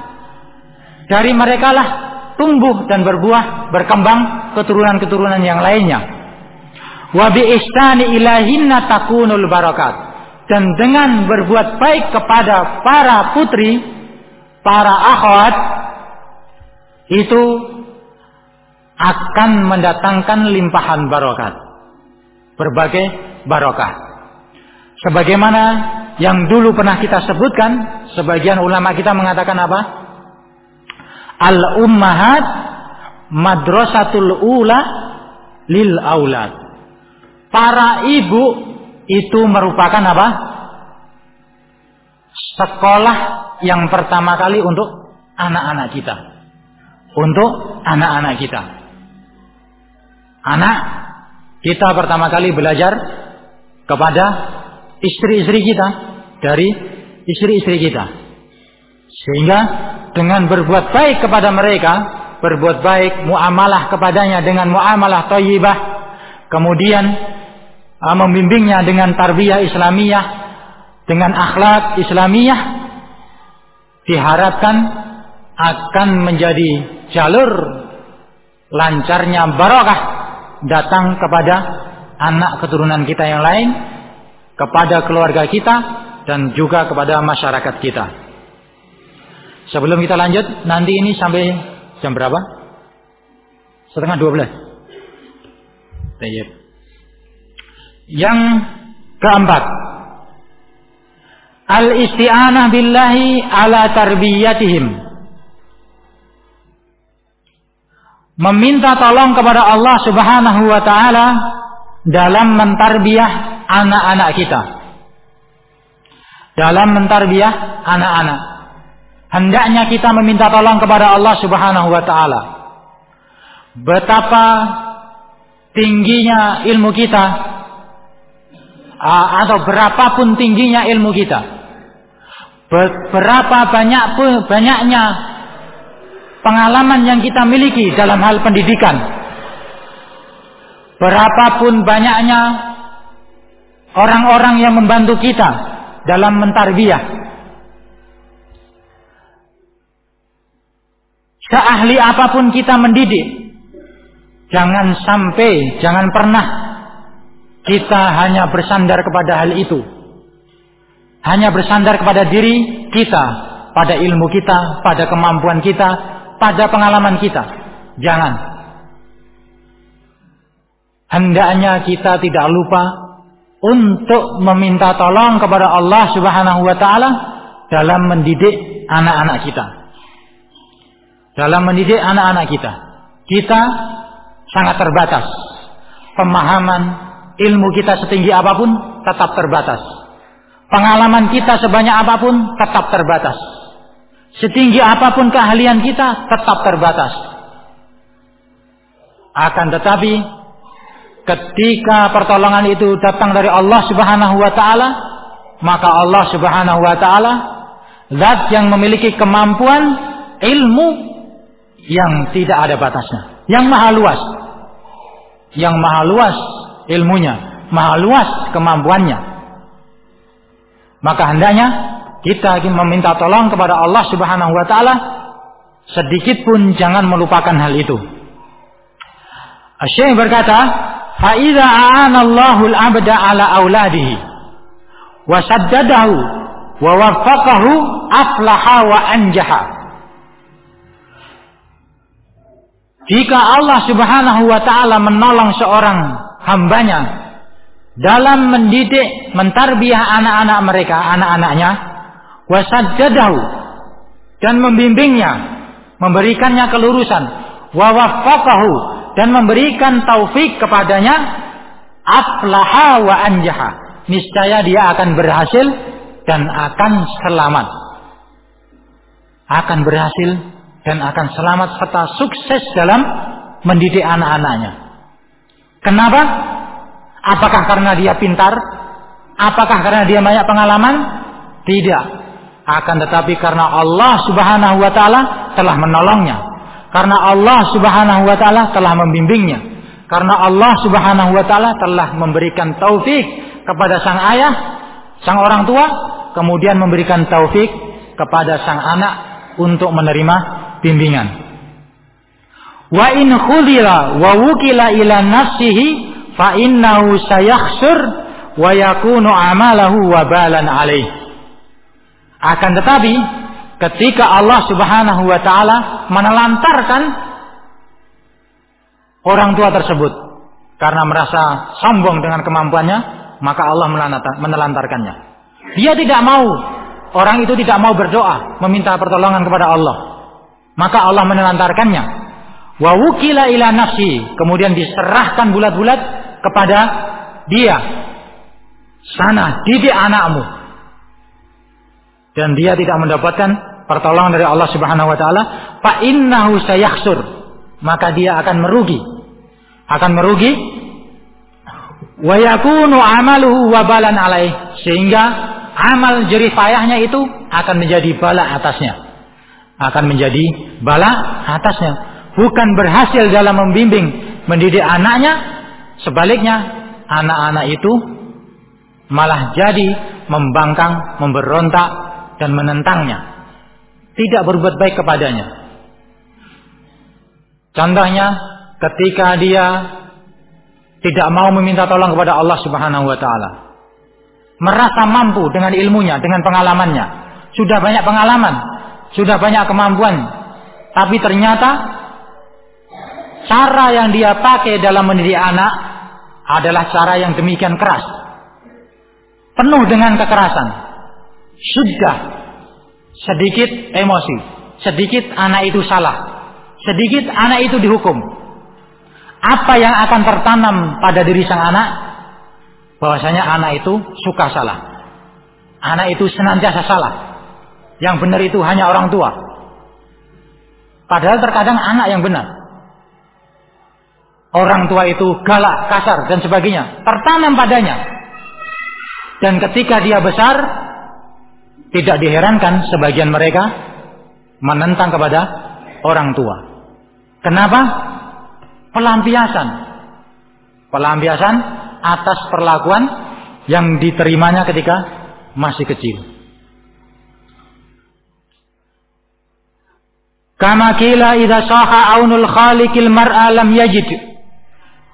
dari mereka lah tumbuh dan berbuah berkembang keturunan-keturunan yang lainnya. Wa bi ihsani ilahinna takunul barakat. Dan dengan berbuat baik kepada para putri para akhwat itu akan mendatangkan limpahan barokat. Berbagai barokah. Sebagaimana yang dulu pernah kita sebutkan, sebagian ulama kita mengatakan apa? Al ummahat madrasatul ula lil aulad. Para ibu itu merupakan apa? Sekolah yang pertama kali untuk anak-anak kita. Untuk anak-anak kita. Anak kita pertama kali belajar kepada istri-istri kita dari istri-istri kita. Sehingga dengan berbuat baik kepada mereka, berbuat baik muamalah kepadanya dengan muamalah thayyibah, kemudian uh, membimbingnya dengan tarbiyah Islamiyah, dengan akhlak Islamiyah, diharapkan akan menjadi jalur lancarnya barokah datang kepada anak keturunan kita yang lain kepada keluarga kita dan juga kepada masyarakat kita. Sebelum kita lanjut, nanti ini sampai jam berapa? Setengah dua belas. Yang keempat, al-isti'anah billahi ala tarbiyatihim. Meminta tolong kepada Allah Subhanahu wa taala dalam mentarbiyah anak-anak kita. Dalam mentarbiah anak-anak. Hendaknya kita meminta tolong kepada Allah Subhanahu wa taala. Betapa tingginya ilmu kita atau berapapun tingginya ilmu kita. Berapa banyak banyaknya pengalaman yang kita miliki dalam hal pendidikan. Berapapun banyaknya orang-orang yang membantu kita dalam mentarbiyah. Seahli apa pun kita mendidik, jangan sampai, jangan pernah kita hanya bersandar kepada hal itu. Hanya bersandar kepada diri kita, pada ilmu kita, pada kemampuan kita, pada pengalaman kita. Jangan. Hendaknya kita tidak lupa untuk meminta tolong kepada Allah Subhanahu wa taala dalam mendidik anak-anak kita. Dalam mendidik anak-anak kita. Kita sangat terbatas. Pemahaman ilmu kita setinggi apa pun tetap terbatas. Pengalaman kita sebanyak apa pun tetap terbatas. Setinggi apa pun keahlian kita tetap terbatas. Akan tetapi ketika pertolongan itu datang dari Allah Subhanahu wa taala, maka Allah Subhanahu wa taala zat yang memiliki kemampuan ilmu yang tidak ada batasnya, yang maha luas. Yang maha luas ilmunya, maha luas kemampuannya. Maka hendaknya kita meminta tolong kepada Allah Subhanahu wa taala sedikit pun jangan melupakan hal itu. Syekh berkata, "Fa idza a'anallahu al-'abda 'ala auladihi wa saddadahu wa waffaqahu aflaha wa anjaha." Jika Allah Subhanahu wa taala menolong seorang hambanya dalam mendidik, mentarbiah anak-anak mereka, anak-anaknya, wasajjadahu dan membimbingnya, memberikannya kelurusan, wa waffaqahu dan memberikan taufik kepadanya aflaha wa anjaha niscaya dia akan berhasil dan akan selamat. Akan berhasil dan akan selamat serta sukses dalam mendidik anak-anaknya kenapa apakah karena dia pintar Apakah karena dia banyak pengalaman? Tidak. Akan tetapi karena Allah Subhanahu wa taala telah menolongnya. Karena Allah Subhanahu wa taala telah membimbingnya. Karena Allah Subhanahu wa taala telah memberikan taufik kepada sang ayah, sang orang tua, kemudian memberikan taufik kepada sang anak untuk menerima bimbingan. Wa in khudira wa wukila ila nafsihi fa innahu sayakhsur wa yakunu amalahu wabalan alaih. Akan tetapi ketika Allah Subhanahu wa taala menelantarkan orang tua tersebut karena merasa sombong dengan kemampuannya, maka Allah menelantarkannya. Dia tidak mau orang itu tidak mau berdoa, meminta pertolongan kepada Allah. Maka Allah menelantarkannya. Wa wukila ila nafsi, kemudian diserahkan bulat-bulat kepada dia. Sana didik anakmu. Dan dia tidak mendapatkan pertolongan dari Allah Subhanahu wa taala, fa innahu sayakhsur. Maka dia akan merugi. Akan merugi wa yakunu amaluhu wabalan alaih sehingga amal jerih payahnya itu akan menjadi bala atasnya. Akan menjadi bala atasnya. Bukan berhasil dalam membimbing, mendidik anaknya, sebaliknya anak-anak itu malah jadi membangkang, memberontak dan menentangnya. Tidak berbuat baik kepadanya. Contohnya ketika dia tidak mau meminta tolong kepada Allah Subhanahu wa taala merasa mampu dengan ilmunya, dengan pengalamannya. Sudah banyak pengalaman, sudah banyak kemampuan. Tapi ternyata cara yang dia pakai dalam mendidik anak adalah cara yang demikian keras. Penuh dengan kekerasan. Sudah sedikit emosi, sedikit anak itu salah. Sedikit anak itu dihukum. Apa yang akan tertanam pada diri sang anak bahwasanya anak itu suka salah. Anak itu senantiasa salah. Yang benar itu hanya orang tua. Padahal terkadang anak yang benar. Orang tua itu galak, kasar dan sebagainya, tertanam padanya. Dan ketika dia besar, tidak diherankan sebagian mereka menentang kepada orang tua. Kenapa? Pelampiasan. Pelampiasan atas perlakuan yang diterimanya ketika masih kecil. Kama kila idza saha aunul khaliqil mar'a lam yajid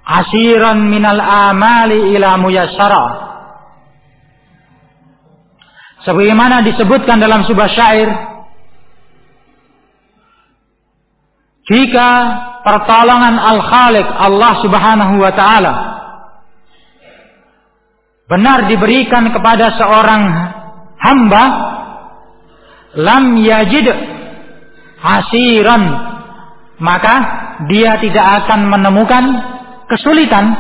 asiran minal amali ila muyassara. Sebagaimana disebutkan dalam sebuah syair jika pertolongan Al-Khaliq Allah Subhanahu wa taala benar diberikan kepada seorang hamba lam yajid hasiran maka dia tidak akan menemukan kesulitan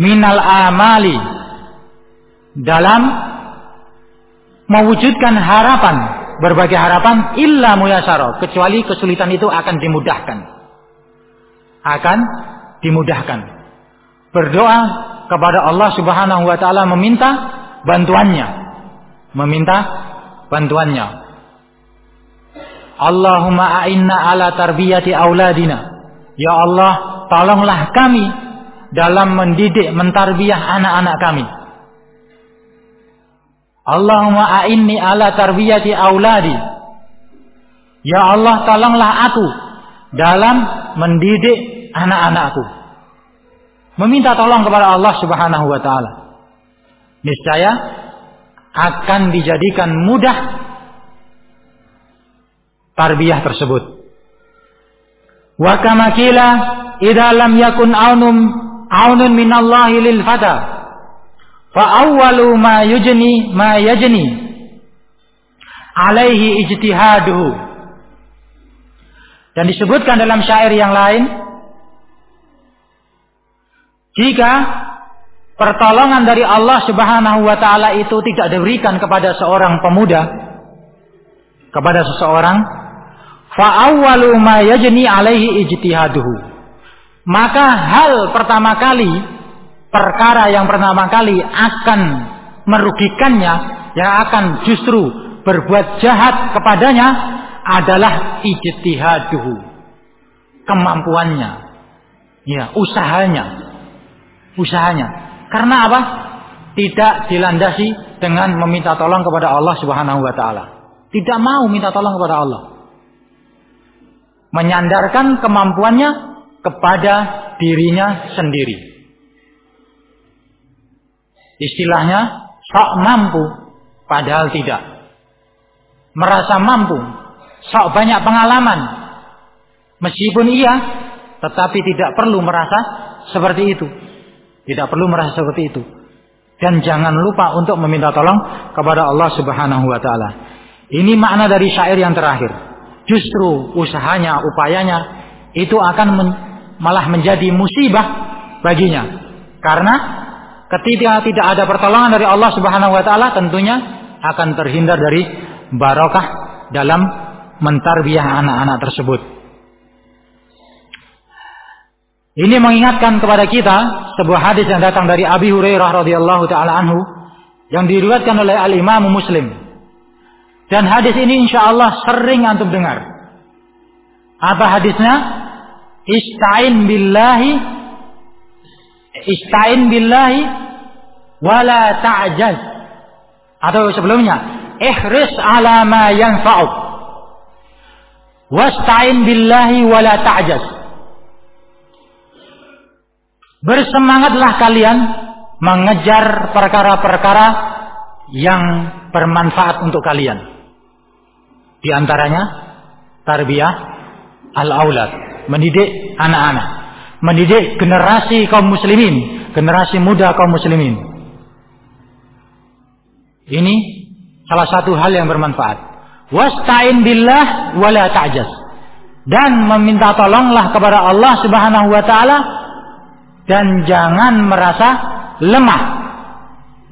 minal amali dalam mewujudkan harapan berbagai harapan illa muyasara kecuali kesulitan itu akan dimudahkan akan dimudahkan berdoa kepada Allah Subhanahu wa taala meminta bantuannya. Meminta bantuannya. Allahumma a'inna ala tarbiyati auladina. Ya Allah, tolonglah kami dalam mendidik mentarbiyah anak-anak kami. Allahumma a'inni ala tarbiyati auladi. Ya Allah, tolonglah aku dalam mendidik anak-anakku meminta tolong kepada Allah Subhanahu wa taala. Niscaya akan dijadikan mudah tarbiyah tersebut. Wa kama kila idza lam yakun aunum aunun minallahi lil fata fa awwalu ma yujni ma yajni alaihi ijtihaduhu dan disebutkan dalam syair yang lain jika pertolongan dari Allah Subhanahu wa taala itu tidak diberikan kepada seorang pemuda, kepada seseorang, fa awwalu ma yajni alaihi ijtihaduhu. Maka hal pertama kali, perkara yang pertama kali akan merugikannya, yang akan justru berbuat jahat kepadanya adalah ijtihaduhu. Kemampuannya. Ya, usahanya. Usahanya. Karena apa? Tidak dilandasi dengan meminta tolong kepada Allah Subhanahu wa taala. Tidak mau minta tolong kepada Allah. Menyandarkan kemampuannya kepada dirinya sendiri. Istilahnya sok mampu padahal tidak. Merasa mampu, sok banyak pengalaman. Meskipun iya, tetapi tidak perlu merasa seperti itu. Tidak perlu merasa seperti itu. Dan jangan lupa untuk meminta tolong kepada Allah Subhanahu wa taala. Ini makna dari syair yang terakhir. Justru usahanya, upayanya itu akan men malah menjadi musibah baginya. Karena ketika tidak ada pertolongan dari Allah Subhanahu wa taala tentunya akan terhindar dari barokah dalam mentarbiyah anak-anak tersebut. Ini mengingatkan kepada kita sebuah hadis yang datang dari Abi Hurairah radhiyallahu taala anhu yang diriwayatkan oleh Al Imam Muslim. Dan hadis ini insya Allah sering antum dengar. Apa hadisnya? Istain billahi Istain billahi wala ta'jaz. Atau sebelumnya, ihris ala ma yanfa'uk. Wasta'in billahi wala ta'jaz. Bersemangatlah kalian mengejar perkara-perkara yang bermanfaat untuk kalian. Di antaranya tarbiyah al-aulad, mendidik anak-anak, mendidik generasi kaum muslimin, generasi muda kaum muslimin. Ini salah satu hal yang bermanfaat. Wasta'in billah wala ta'jaz. Dan meminta tolonglah kepada Allah Subhanahu wa taala dan jangan merasa lemah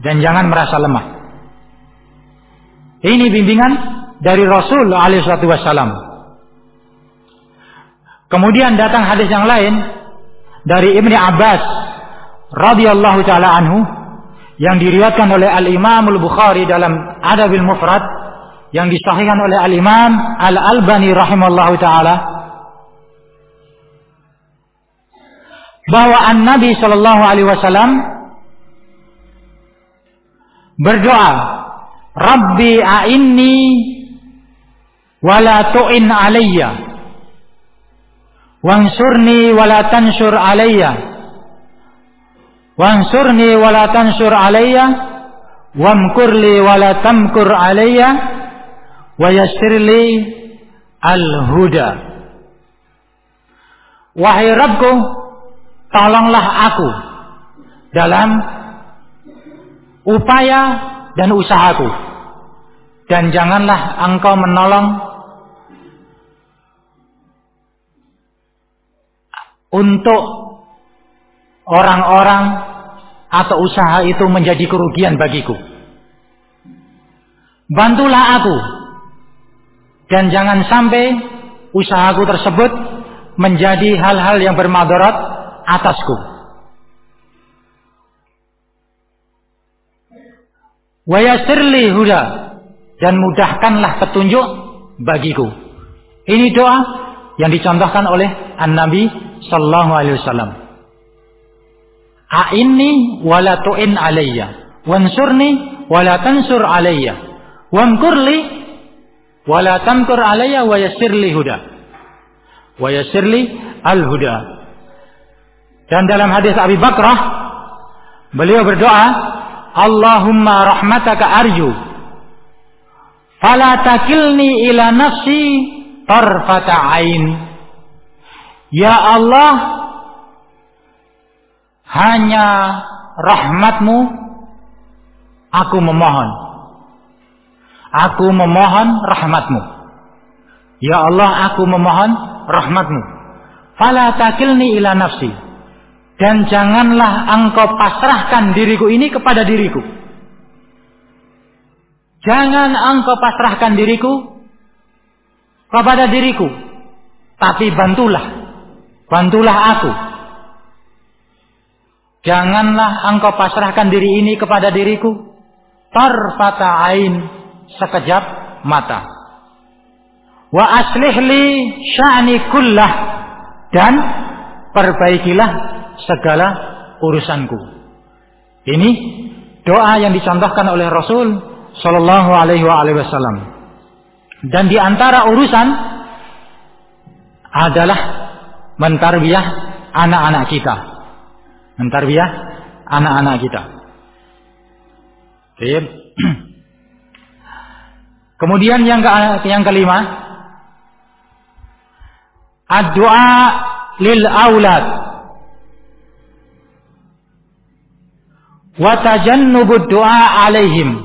dan jangan merasa lemah. Ini bimbingan dari Rasul alaihi wasallam. Kemudian datang hadis yang lain dari Ibnu Abbas radhiyallahu taala anhu yang diriwayatkan oleh Al Imam Al Bukhari dalam Adabil Mufrad yang disahihkan oleh Al Imam Al Albani rahimallahu taala bahwa An Nabi Shallallahu Alaihi Wasallam berdoa, Rabbi a'inni wala tu'in alayya. Wansurni wala tansur alayya. Wansurni wala tansur alayya. Wamkurli wala tamkur alayya. Wa yassirli al-huda. Wahai Rabbku tolonglah aku dalam upaya dan usahaku. Dan janganlah engkau menolong untuk orang-orang atau usaha itu menjadi kerugian bagiku. Bantulah aku dan jangan sampai usahaku tersebut menjadi hal-hal yang bermadarat atasku. Wayasirli huda dan mudahkanlah petunjuk bagiku. Ini doa yang dicontohkan oleh An-Nabi sallallahu alaihi wasallam. A'inni wala tu'in alayya wansurni wala tansur alayya wamkurli wala tamkur alayya wa yassirli huda wa yassirli al huda dan dalam hadis Abi Bakrah beliau berdoa, Allahumma rahmataka arju. Fala takilni ila nafsi tarfata ain. Ya Allah, hanya rahmatmu aku memohon. Aku memohon rahmatmu. Ya Allah, aku memohon rahmatmu. Fala takilni ila nafsi dan janganlah engkau pasrahkan diriku ini kepada diriku. Jangan engkau pasrahkan diriku kepada diriku. Tapi bantulah. Bantulah aku. Janganlah engkau pasrahkan diri ini kepada diriku. tarfata ain sekejap mata. Wa aslih li sya'ni kullah dan perbaikilah segala urusanku. Ini doa yang dicontohkan oleh Rasul Shallallahu Alaihi Wasallam. Dan di antara urusan adalah mentarbiyah anak-anak kita. Mentarbiyah anak-anak kita. Kemudian yang ke, yang kelima, ad-du'a lil aulad. Wa tajannubud du'a alaihim.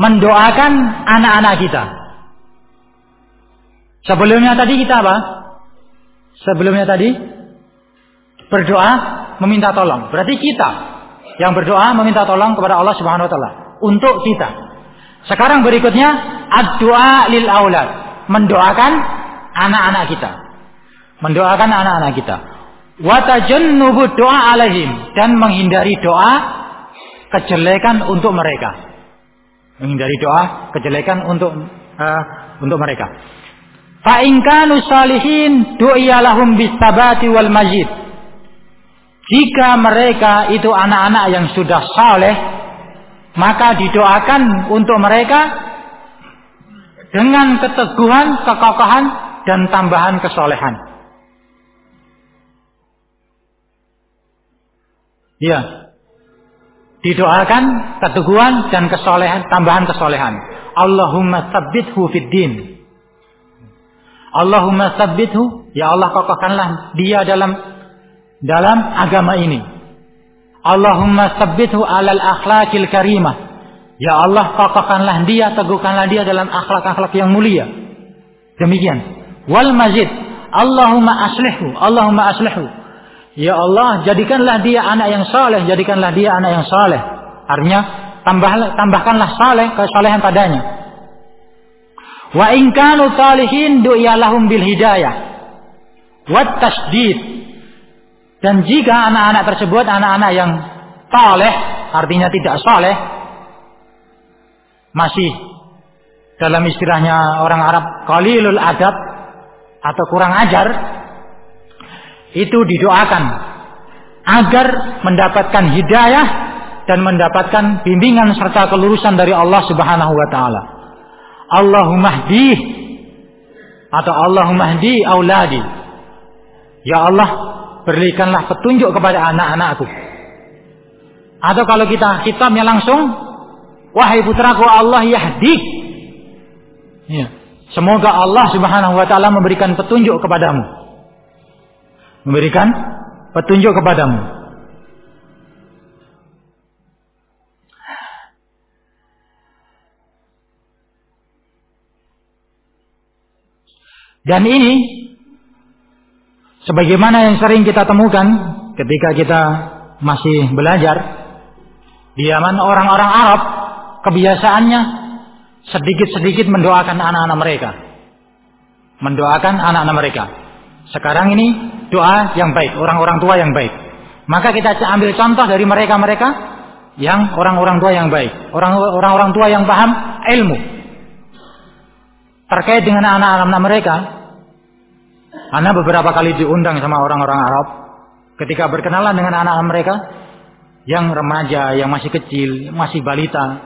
Mendoakan anak-anak kita. Sebelumnya tadi kita apa sebelumnya tadi berdoa meminta tolong. Berarti kita yang berdoa meminta tolong kepada Allah Subhanahu wa taala. Untuk kita. Sekarang berikutnya ad-du'a lil aulad. Mendoakan anak-anak kita. Mendoakan anak-anak kita. Wa tajannubu doa alaihim. Dan menghindari doa kejelekan untuk mereka. Menghindari doa kejelekan untuk uh, untuk mereka. Fa in kanu salihin bisabati wal majid. Jika mereka itu anak-anak yang sudah saleh, maka didoakan untuk mereka dengan keteguhan, kekokohan dan tambahan kesolehan. Ya, Didoakan keteguhan dan kesolehan, tambahan kesolehan. Allahumma sabbithu fid. Allahumma sabbithu, ya Allah kokohkanlah dia dalam dalam agama ini. Allahumma sabbithu alal akhlakil karimah. Ya Allah kokohkanlah dia, teguhkanlah dia dalam akhlak-akhlak yang mulia. Demikian. Wal mazid. Allahumma aslihhu. Allahumma aslihhu. Ya Allah, jadikanlah dia anak yang saleh, jadikanlah dia anak yang saleh. Artinya, tambah, tambahkanlah saleh kesalehan padanya. Wa in kanu salihin du'yalahum bil hidayah. Wa tasdid. Dan jika anak-anak tersebut anak-anak yang saleh, artinya tidak saleh, masih dalam istilahnya orang Arab qalilul adab atau kurang ajar, itu didoakan agar mendapatkan hidayah dan mendapatkan bimbingan serta kelurusan dari Allah Subhanahu wa taala. Allahumma hdi atau Allahumma hdi auladi. Ya Allah, berikanlah petunjuk kepada anak-anakku. Atau kalau kita kitabnya langsung, wahai putraku Allah yahdi. Ya. Semoga Allah Subhanahu wa taala memberikan petunjuk kepadamu memberikan petunjuk kepadamu. Dan ini sebagaimana yang sering kita temukan ketika kita masih belajar di zaman orang-orang Arab kebiasaannya sedikit-sedikit mendoakan anak-anak mereka. Mendoakan anak-anak mereka. Sekarang ini doa yang baik, orang-orang tua yang baik. Maka kita ambil contoh dari mereka-mereka yang orang-orang tua yang baik, orang-orang tua yang paham ilmu terkait dengan anak-anak mereka. Anak beberapa kali diundang sama orang-orang Arab ketika berkenalan dengan anak-anak mereka yang remaja, yang masih kecil, masih balita.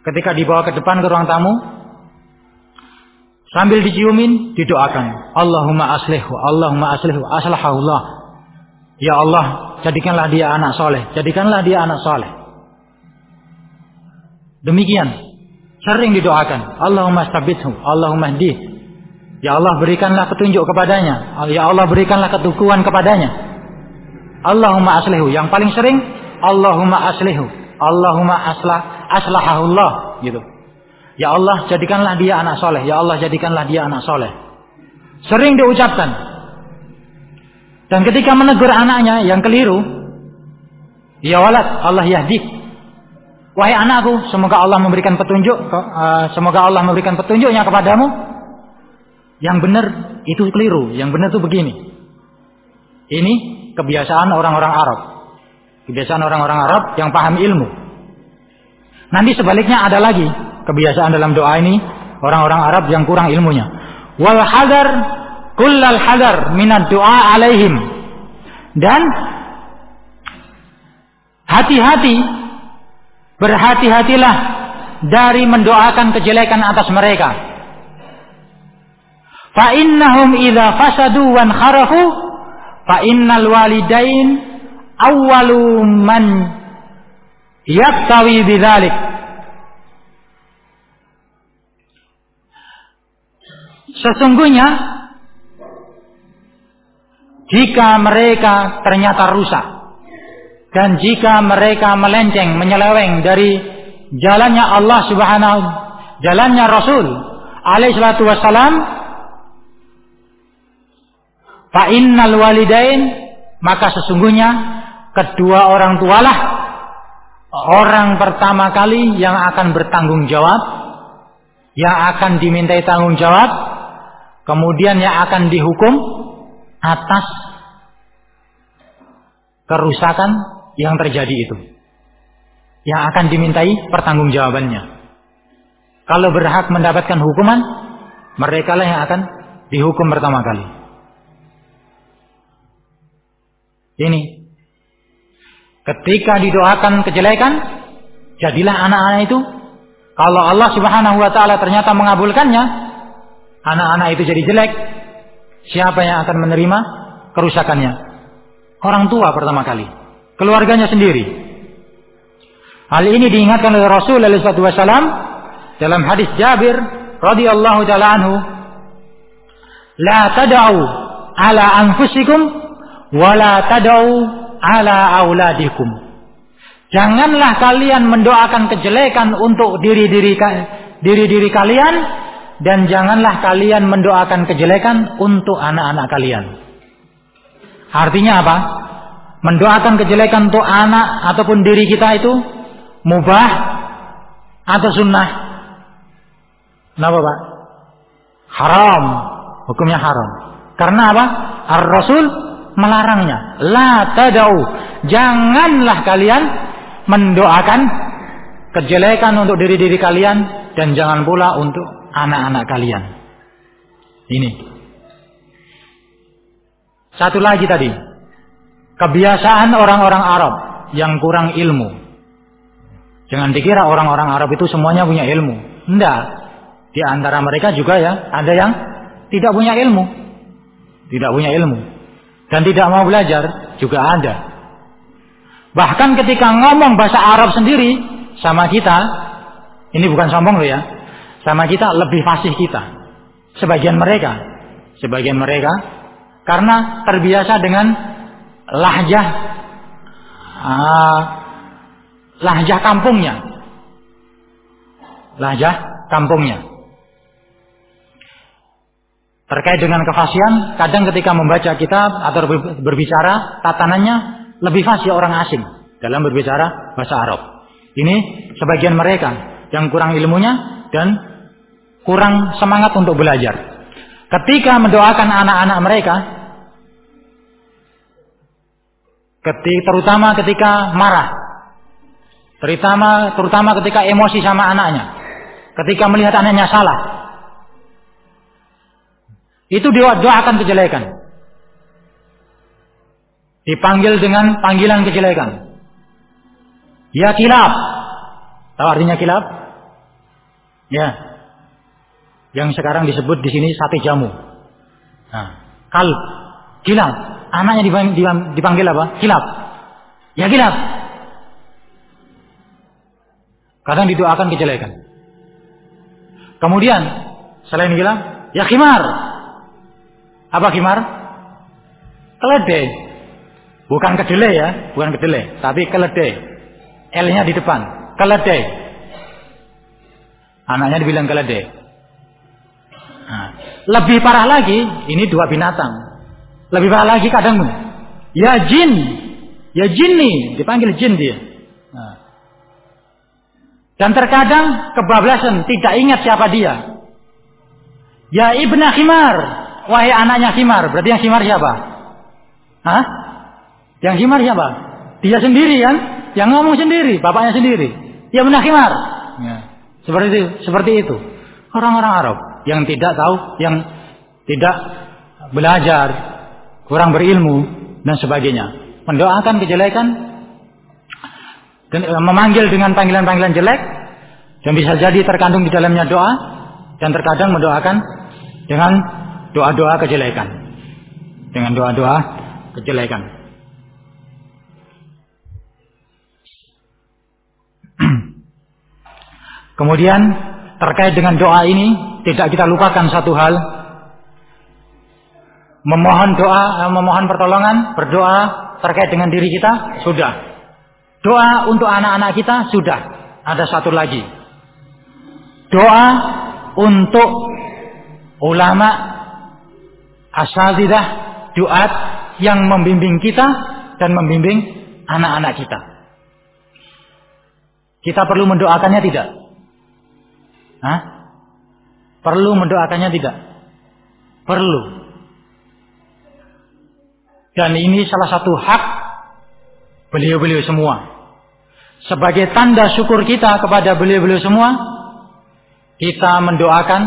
Ketika dibawa ke depan ke ruang tamu, Sambil diciumin, didoakan. Allahumma aslihu, Allahumma aslihu, aslahahullah. Ya Allah, jadikanlah dia anak soleh. Jadikanlah dia anak soleh. Demikian. Sering didoakan. Allahumma stabithu, Allahumma di. Ya Allah berikanlah petunjuk kepadanya. Ya Allah berikanlah ketukuhan kepadanya. Allahumma aslihu. Yang paling sering, Allahumma aslihu. Allahumma aslah, aslahahullah. Gitu. Ya Allah jadikanlah dia anak soleh. Ya Allah jadikanlah dia anak soleh. Sering diucapkan. Dan ketika menegur anaknya yang keliru. Ya walad Allah yahdi. Wahai anakku, semoga Allah memberikan petunjuk. Uh, semoga Allah memberikan petunjuknya kepadamu. Yang benar itu keliru. Yang benar itu begini. Ini kebiasaan orang-orang Arab. Kebiasaan orang-orang Arab yang paham ilmu. Nanti sebaliknya ada lagi kebiasaan dalam doa ini orang-orang Arab yang kurang ilmunya. Wal hadar kullal hadar minad doa alaihim. Dan hati-hati berhati-hatilah dari mendoakan kejelekan atas mereka. Fa innahum idza fasadu wan kharafu fa innal walidain awwalu man yaktawi bidzalik. Sesungguhnya jika mereka ternyata rusak dan jika mereka melenceng, menyeleweng dari jalannya Allah Subhanahu jalannya Rasul alaihi salatu wassalam fa innal walidain maka sesungguhnya kedua orang tualah orang pertama kali yang akan bertanggung jawab yang akan dimintai tanggung jawab kemudian yang akan dihukum atas kerusakan yang terjadi itu. Yang akan dimintai pertanggungjawabannya. Kalau berhak mendapatkan hukuman, mereka lah yang akan dihukum pertama kali. Ini. Ketika didoakan kejelekan, jadilah anak-anak itu kalau Allah Subhanahu wa taala ternyata mengabulkannya, anak-anak itu jadi jelek, siapa yang akan menerima kerusakannya? Orang tua pertama kali, keluarganya sendiri. Hal ini diingatkan oleh Rasul sallallahu wasallam dalam hadis Jabir radhiyallahu taala anhu, "La tad'u ala anfusikum wa la tad'u ala auladikum." Janganlah kalian mendoakan kejelekan untuk diri-diri diri-diri kalian dan janganlah kalian mendoakan kejelekan untuk anak-anak kalian. Artinya apa? Mendoakan kejelekan untuk anak ataupun diri kita itu mubah atau sunnah? Kenapa Pak? Haram. Hukumnya haram. Karena apa? Ar-Rasul melarangnya. La tadau. Janganlah kalian mendoakan kejelekan untuk diri-diri kalian dan jangan pula untuk anak-anak kalian. Ini. Satu lagi tadi. Kebiasaan orang-orang Arab yang kurang ilmu. Jangan dikira orang-orang Arab itu semuanya punya ilmu. Tidak. Di antara mereka juga ya ada yang tidak punya ilmu. Tidak punya ilmu. Dan tidak mau belajar juga ada. Bahkan ketika ngomong bahasa Arab sendiri sama kita, ini bukan sombong loh ya, sama kita lebih fasih kita. Sebagian mereka, sebagian mereka karena terbiasa dengan lahjah uh, lahjah kampungnya. Lahjah kampungnya. Terkait dengan kefasihan, kadang ketika membaca kitab atau berbicara, tatanannya lebih fasih orang asing dalam berbicara bahasa Arab. Ini sebagian mereka yang kurang ilmunya dan kurang semangat untuk belajar. Ketika mendoakan anak-anak mereka, ketika, terutama ketika marah, terutama terutama ketika emosi sama anaknya, ketika melihat anaknya salah, itu doakan kejelekan. Dipanggil dengan panggilan kejelekan. Ya kilap. Tahu artinya kilap? Ya. Yang sekarang disebut di sini sate jamu. Nah, kal, kilap. Anaknya dipanggil apa? Kilap. Ya kilap. Kadang didoakan kejelekan. Kemudian selain kilap, ya khimar. Apa khimar? Keledai. Bukan kedelai ya, bukan kedelai, tapi keledai. L-nya di depan, keledai. Anaknya dibilang keledai. Nah, lebih parah lagi, ini dua binatang. Lebih parah lagi kadang ya jin, ya jin nih, dipanggil jin dia. Dan terkadang kebablasan, tidak ingat siapa dia. Ya ibna khimar, wahai anaknya khimar, berarti yang khimar siapa? Hah? Yang himar siapa? Dia sendiri kan? Yang ngomong sendiri, bapaknya sendiri. Ya benar khimar. Ya. Seperti itu, seperti itu. Orang-orang Arab yang tidak tahu, yang tidak belajar, kurang berilmu dan sebagainya. Mendoakan kejelekan dan e, memanggil dengan panggilan-panggilan jelek dan bisa jadi terkandung di dalamnya doa dan terkadang mendoakan dengan doa-doa kejelekan. Dengan doa-doa kejelekan. Kemudian terkait dengan doa ini tidak kita lupakan satu hal. Memohon doa, eh, memohon pertolongan, berdoa terkait dengan diri kita sudah. Doa untuk anak-anak kita sudah. Ada satu lagi. Doa untuk ulama asatidah duat yang membimbing kita dan membimbing anak-anak kita. Kita perlu mendoakannya tidak? Hah? Perlu mendoakannya tidak? Perlu. Dan ini salah satu hak beliau-beliau semua. Sebagai tanda syukur kita kepada beliau-beliau semua, kita mendoakan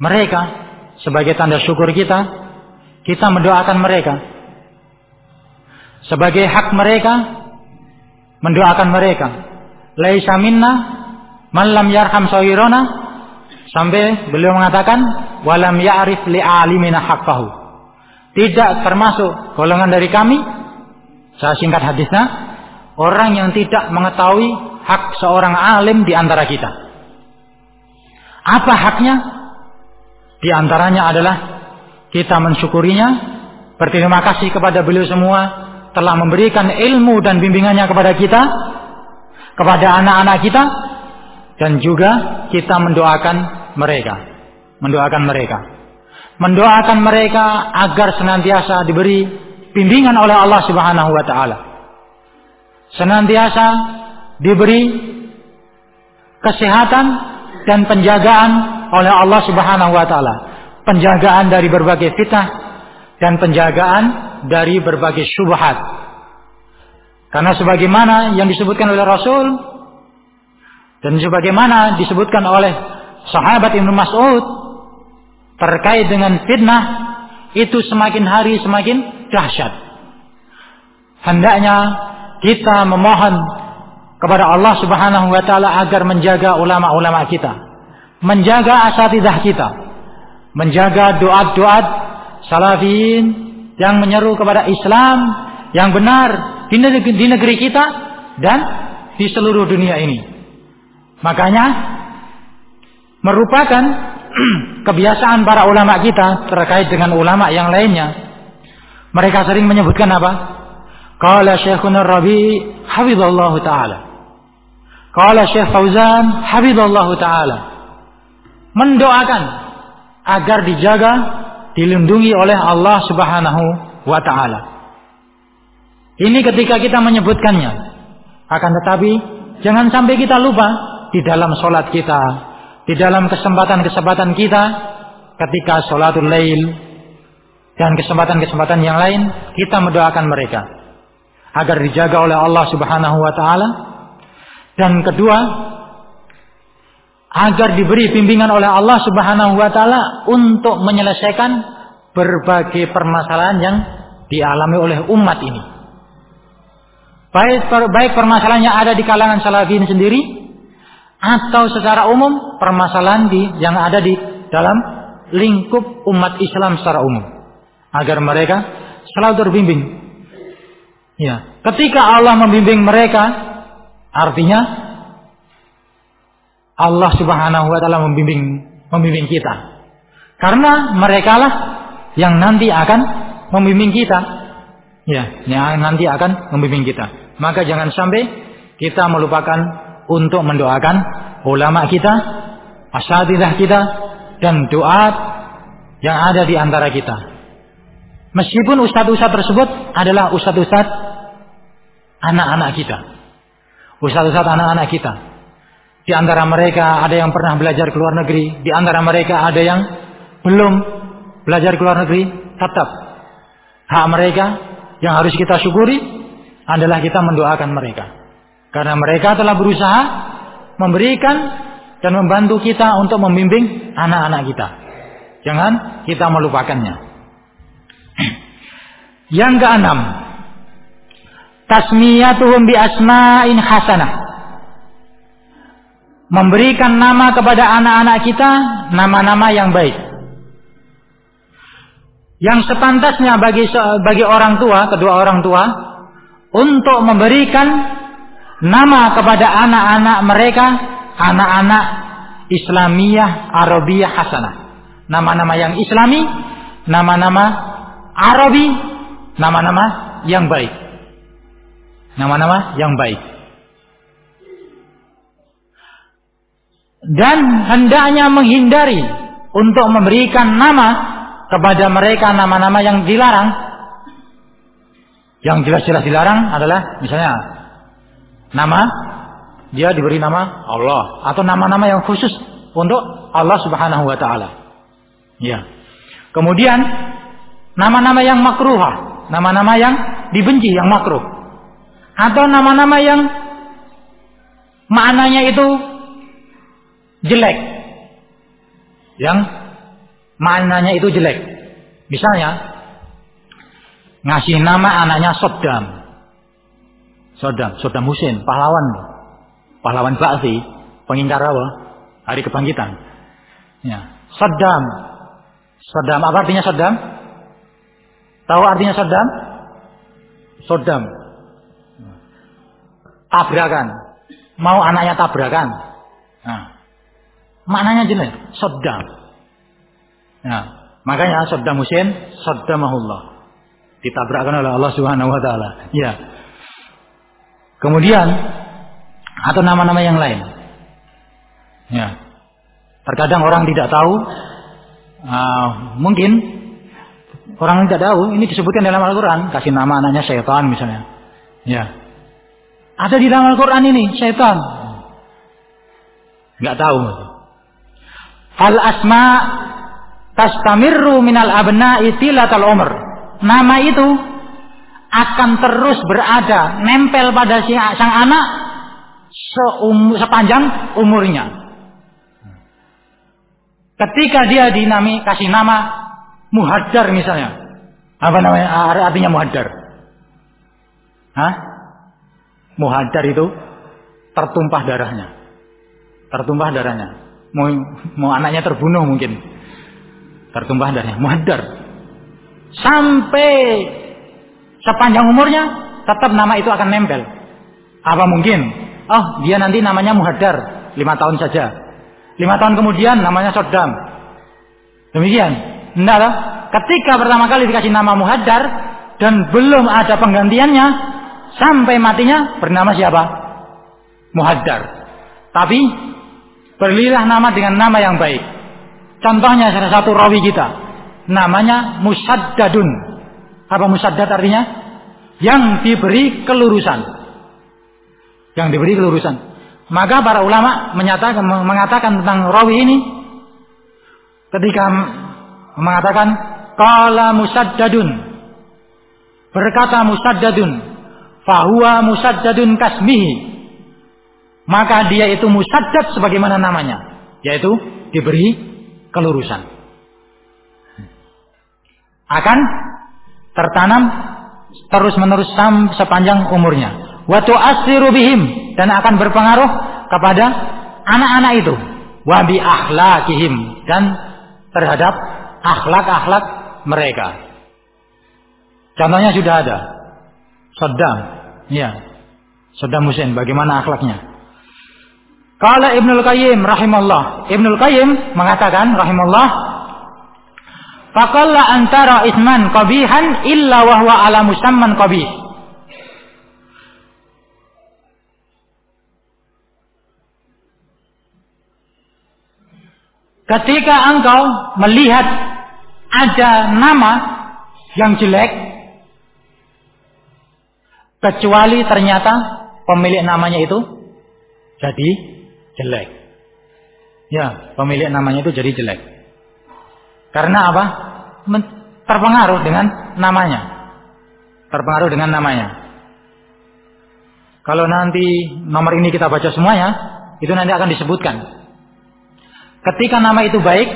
mereka sebagai tanda syukur kita, kita mendoakan mereka. Sebagai hak mereka, mendoakan mereka. Laisa minna Malam yarham sawirona sampai beliau mengatakan walam ya'rif li alimina haqqahu. Tidak termasuk golongan dari kami. Saya singkat hadisnya, orang yang tidak mengetahui hak seorang alim di antara kita. Apa haknya? Di antaranya adalah kita mensyukurinya, berterima kasih kepada beliau semua telah memberikan ilmu dan bimbingannya kepada kita, kepada anak-anak kita, dan juga kita mendoakan mereka, mendoakan mereka, mendoakan mereka agar senantiasa diberi bimbingan oleh Allah Subhanahu wa taala. Senantiasa diberi kesehatan dan penjagaan oleh Allah Subhanahu wa taala. Penjagaan dari berbagai fitnah dan penjagaan dari berbagai syubhat. Karena sebagaimana yang disebutkan oleh Rasul dan sebagaimana disebutkan oleh sahabat Ibnu Mas'ud terkait dengan fitnah itu semakin hari semakin dahsyat. Hendaknya kita memohon kepada Allah Subhanahu wa taala agar menjaga ulama-ulama kita, menjaga asatidah kita, menjaga doa-doa salafin yang menyeru kepada Islam yang benar di negeri, di negeri kita dan di seluruh dunia ini. Makanya merupakan kebiasaan para ulama kita terkait dengan ulama yang lainnya. Mereka sering menyebutkan apa? Qala Syekhuna Rabi hafizallahu taala. Qala Syekh Fauzan hafizallahu taala. Mendoakan agar dijaga, dilindungi oleh Allah Subhanahu wa taala. Ini ketika kita menyebutkannya. Akan tetapi jangan sampai kita lupa di dalam sholat kita, di dalam kesempatan-kesempatan kita, ketika sholatul lail, dan kesempatan-kesempatan yang lain, kita mendoakan mereka. Agar dijaga oleh Allah subhanahu wa ta'ala. Dan kedua, agar diberi bimbingan oleh Allah subhanahu wa ta'ala untuk menyelesaikan berbagai permasalahan yang dialami oleh umat ini. Baik, baik permasalahannya ada di kalangan salafin sendiri atau secara umum permasalahan di yang ada di dalam lingkup umat Islam secara umum agar mereka selalu terbimbing. Ya, ketika Allah membimbing mereka artinya Allah Subhanahu wa taala membimbing membimbing kita. Karena mereka lah yang nanti akan membimbing kita. Ya, yang nanti akan membimbing kita. Maka jangan sampai kita melupakan untuk mendoakan ulama kita, asatidah kita, dan doa yang ada di antara kita. Meskipun ustadz-ustadz tersebut adalah ustadz-ustadz anak-anak kita. Ustadz-ustadz anak-anak kita. Di antara mereka ada yang pernah belajar ke luar negeri. Di antara mereka ada yang belum belajar ke luar negeri. Tetap hak mereka yang harus kita syukuri adalah kita mendoakan mereka. Karena mereka telah berusaha memberikan dan membantu kita untuk membimbing anak-anak kita. Jangan kita melupakannya. Yang keenam, tasmiyatuhum bi asma'in hasanah. Memberikan nama kepada anak-anak kita nama-nama yang baik. Yang sepantasnya bagi bagi orang tua, kedua orang tua untuk memberikan nama kepada anak-anak mereka, anak-anak Islamiyah Arabiyah Hasanah. Nama-nama yang Islami, nama-nama Arabi, nama-nama yang baik. Nama-nama yang baik. Dan hendaknya menghindari untuk memberikan nama kepada mereka nama-nama yang dilarang. Yang jelas-jelas dilarang adalah misalnya nama dia diberi nama Allah atau nama-nama yang khusus untuk Allah Subhanahu wa taala. Ya. Kemudian nama-nama yang makruh, nama-nama yang dibenci, yang makruh atau nama-nama yang maknanya itu jelek. Yang maknanya itu jelek. Misalnya ngasih nama anaknya Sodam. Sodam, Sodam Husin, pahlawan. Pahlawan Ba'si, pengingkar apa? Hari kebangkitan. Ya. Saddam. Saddam, apa artinya Saddam? Tahu artinya Saddam? Saddam tabrakan. Mau anaknya tabrakan. Nah, maknanya jelas, Saddam. Nah, makanya Saddam Hussein, Saddamahullah. Ditabrakkan oleh Allah Subhanahu wa taala. Ya. Kemudian atau nama-nama yang lain. Ya. Terkadang orang tidak tahu uh, mungkin orang tidak tahu ini disebutkan dalam Al-Qur'an, kasih nama anaknya syaitan misalnya. Ya. Ada di dalam Al-Quran ini, syaitan. Nggak tahu. Al asma tastamirru minal abna'i tilatal umr. Nama itu akan terus berada, nempel pada si sang anak seum, sepanjang umurnya. Ketika dia dinami kasih nama muhadar misalnya. Apa namanya? Artinya muhadar. Hah? muhadar itu tertumpah darahnya. Tertumpah darahnya. Mau, mau anaknya terbunuh mungkin. Tertumpah darahnya. Muhadar. Sampai sepanjang umurnya tetap nama itu akan nempel. Apa mungkin? Oh, dia nanti namanya Muhadar. Lima tahun saja. Lima tahun kemudian namanya Sodam. Demikian. Tidak Ketika pertama kali dikasih nama Muhadar dan belum ada penggantiannya, sampai matinya bernama siapa? Muhaddar. Tapi berilah nama dengan nama yang baik. Contohnya salah satu rawi kita, namanya Musaddadun. Apa Musaddad artinya? Yang diberi kelurusan. Yang diberi kelurusan. Maka para ulama menyatakan mengatakan tentang rawi ini ketika mengatakan kala musaddadun berkata musaddadun fahuwa musaddadun kasmihi maka dia itu musaddad sebagaimana namanya yaitu diberi kelurusan akan tertanam terus menerus sepanjang umurnya Watu asiru bihim dan akan berpengaruh kepada anak-anak itu wabi akhlakihim dan terhadap akhlak-akhlak mereka contohnya sudah ada Saddam. Ya. Saddam Hussein bagaimana akhlaknya? Kala Ibnul Qayyim rahimahullah. Ibnul Qayyim mengatakan rahimahullah Faqalla antara isman qabihan illa wa huwa ala musamman qabih. Ketika engkau melihat ada nama yang jelek Kecuali ternyata pemilik namanya itu jadi jelek. Ya, pemilik namanya itu jadi jelek. Karena apa? Terpengaruh dengan namanya. Terpengaruh dengan namanya. Kalau nanti nomor ini kita baca semuanya, itu nanti akan disebutkan. Ketika nama itu baik,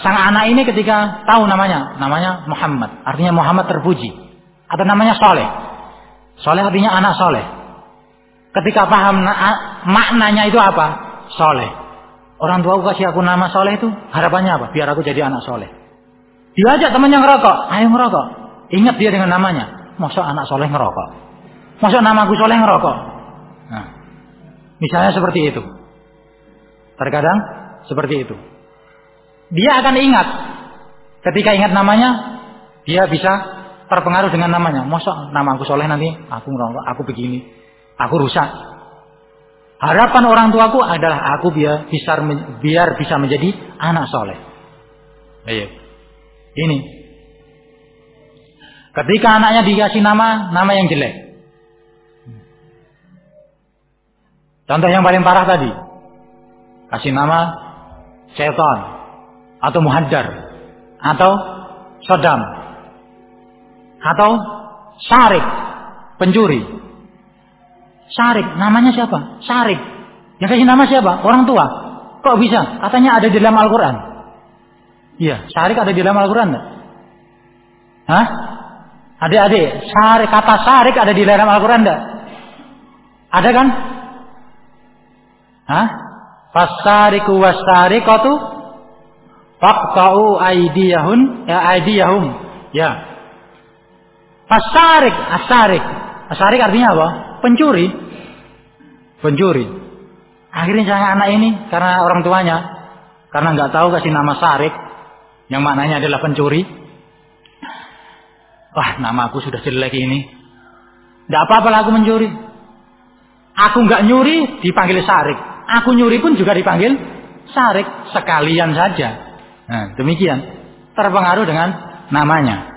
sang anak ini ketika tahu namanya, namanya Muhammad, artinya Muhammad terpuji, atau namanya Soleh. Soleh artinya anak soleh. Ketika paham maknanya itu apa? Soleh. Orang tua aku kasih aku nama soleh itu harapannya apa? Biar aku jadi anak soleh. Diajak temannya ngerokok, ayo ngerokok. Ingat dia dengan namanya. Masuk anak soleh ngerokok. Masuk namaku soleh ngerokok. Nah, misalnya seperti itu. Terkadang seperti itu. Dia akan ingat. Ketika ingat namanya, dia bisa terpengaruh dengan namanya. Masuk nama aku soleh nanti, aku ngerokok, aku begini, aku rusak. Harapan orang tuaku adalah aku biar bisa biar bisa menjadi anak soleh. Ayo. Ini. Ketika anaknya dikasih nama, nama yang jelek. Contoh yang paling parah tadi. Kasih nama setan atau muhaddar atau sodam atau syarik pencuri. Syarik namanya siapa? Syarik. Yang kasih nama siapa? Orang tua. Kok bisa? Katanya ada di dalam Al-Quran. Iya, syarik ada di dalam Al-Quran? Hah? Adik-adik, syarik, kata syarik ada di dalam Al-Quran enggak? Ada kan? Hah? Fasariku wasarikatu faqta'u aydiyahun ya aydiyahum. Ya. Fasarik, asarik. Asarik artinya apa? Pencuri. Pencuri. Akhirnya jangan anak ini karena orang tuanya karena nggak tahu kasih nama Sarik, yang maknanya adalah pencuri. Wah, nama aku sudah jelek ini. Tidak apa-apa aku mencuri. Aku nggak nyuri dipanggil sarik. Aku nyuri pun juga dipanggil sarik sekalian saja. Nah, demikian. Terpengaruh dengan namanya.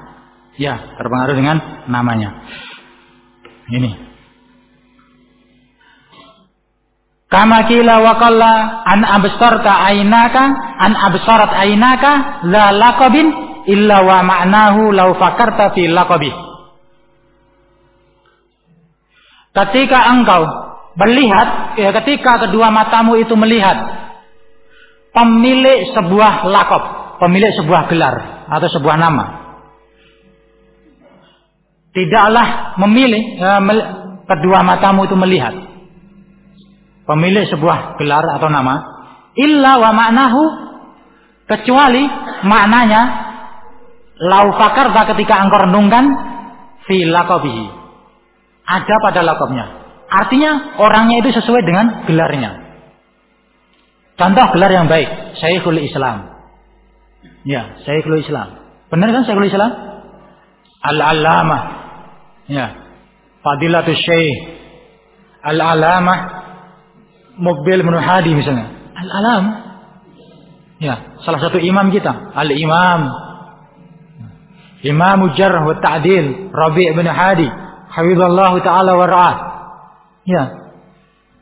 Ya, terpengaruh dengan namanya. Ini. Kama kila wa qalla an absarta aynaka an absarat aynaka la laqabin illa wa ma'nahu law fakarta fi laqabi. Ketika engkau melihat, ya ketika kedua matamu itu melihat pemilik sebuah lakop, pemilik sebuah gelar atau sebuah nama. Tidaklah memilih ya, kedua matamu itu melihat pemilik sebuah gelar atau nama illa wa maknahu kecuali maknanya lau fakarta ketika engkau renungkan fi laqabihi. Ada pada lakobnya artinya orangnya itu sesuai dengan gelarnya. Contoh gelar yang baik Syekhul Islam. Ya Syekhul Islam. Benar kan Syekhul Islam? Al-Allamah. Ya. Fadilatul Syekh. Al-Alamah Mukbil bin Hadi misalnya. Al-alam. Ya, salah satu imam kita, Al-Imam Imam Jarh wa Ta'dil Rabi' bin Hadi, hafizallahu taala wa ra'ah. Ya.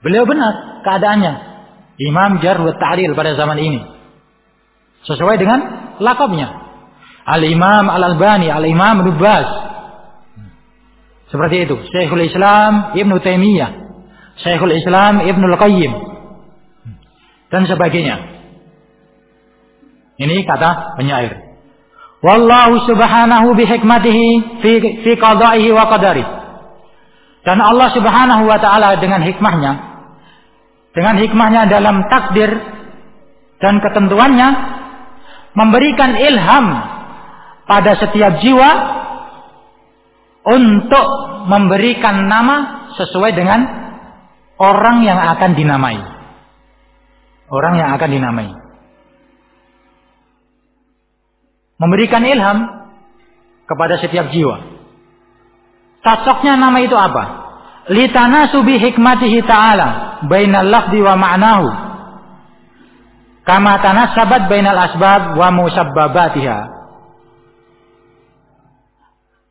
Beliau benar keadaannya. Imam Jarh wa Ta'dil pada zaman ini. Sesuai dengan lakabnya. Al-Imam Al-Albani, Al-Imam Nubas. Seperti itu. Syekhul Islam Ibn Taimiyah Syekhul Islam Ibnul Qayyim dan sebagainya. Ini kata penyair. Wallahu subhanahu bihikmatihi fi fi qada'ihi wa qadari. Dan Allah Subhanahu wa taala dengan hikmahnya dengan hikmahnya dalam takdir dan ketentuannya memberikan ilham pada setiap jiwa untuk memberikan nama sesuai dengan orang yang akan dinamai. Orang yang akan dinamai. Memberikan ilham kepada setiap jiwa. Cocoknya nama itu apa? Litana subi hikmatihi ta'ala bainal lafdi wa ma'nahu. Kama sabat bainal asbab wa musabbabatiha.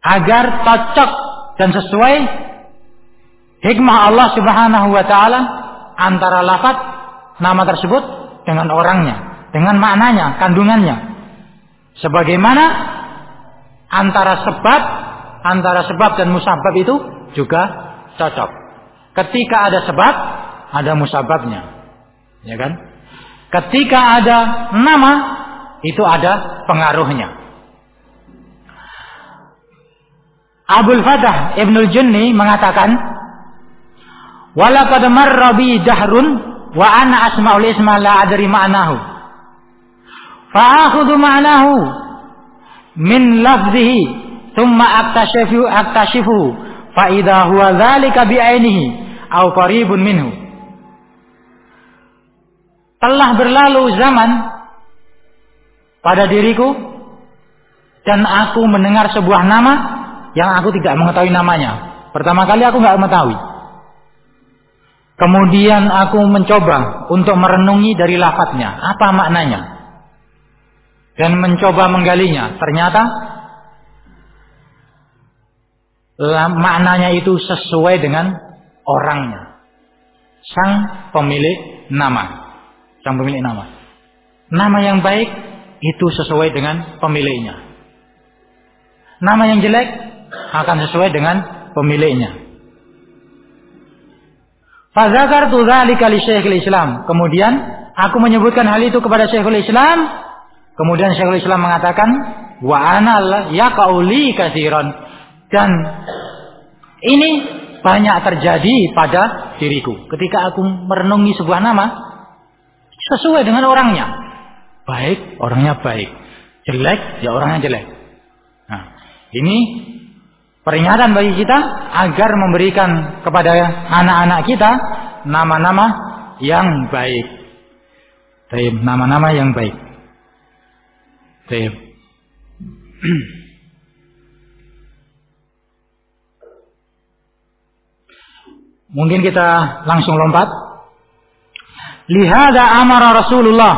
Agar cocok dan sesuai hikmah Allah Subhanahu wa taala antara lafaz nama tersebut dengan orangnya, dengan maknanya, kandungannya. Sebagaimana antara sebab antara sebab dan musabab itu juga cocok. Ketika ada sebab, ada musababnya. Ya kan? Ketika ada nama, itu ada pengaruhnya. Abdul Fatah Ibnul Junni mengatakan, "Walaqad marra bi dahrun wa ana asma'ul isma la adri ma'nahu." Fa'akhudhu ma'nahu min lafzihi thumma aktashifu aktashifu fa idza huwa dzalika bi ainihi aw qaribun minhu. Telah berlalu zaman pada diriku dan aku mendengar sebuah nama yang aku tidak mengetahui namanya. Pertama kali aku nggak mengetahui. Kemudian aku mencoba untuk merenungi dari lafadznya, apa maknanya. Dan mencoba menggalinya. Ternyata maknanya itu sesuai dengan orangnya. Sang pemilik nama sang pemilik nama. Nama yang baik itu sesuai dengan pemiliknya. Nama yang jelek akan sesuai dengan pemiliknya. Fazakar dzalika li Syekhul Islam. Kemudian aku menyebutkan hal itu kepada Syekhul Islam. Kemudian Syekhul Islam mengatakan, "Wa ana yaqauli katsiran." Dan ini banyak terjadi pada diriku. Ketika aku merenungi sebuah nama, Sesuai dengan orangnya. Baik, orangnya baik. Jelek, ya orangnya jelek. Nah, ini peringatan bagi kita agar memberikan kepada anak-anak kita nama-nama yang baik. Nama-nama yang baik. Baik. Mungkin kita langsung lompat Lihada amara Rasulullah.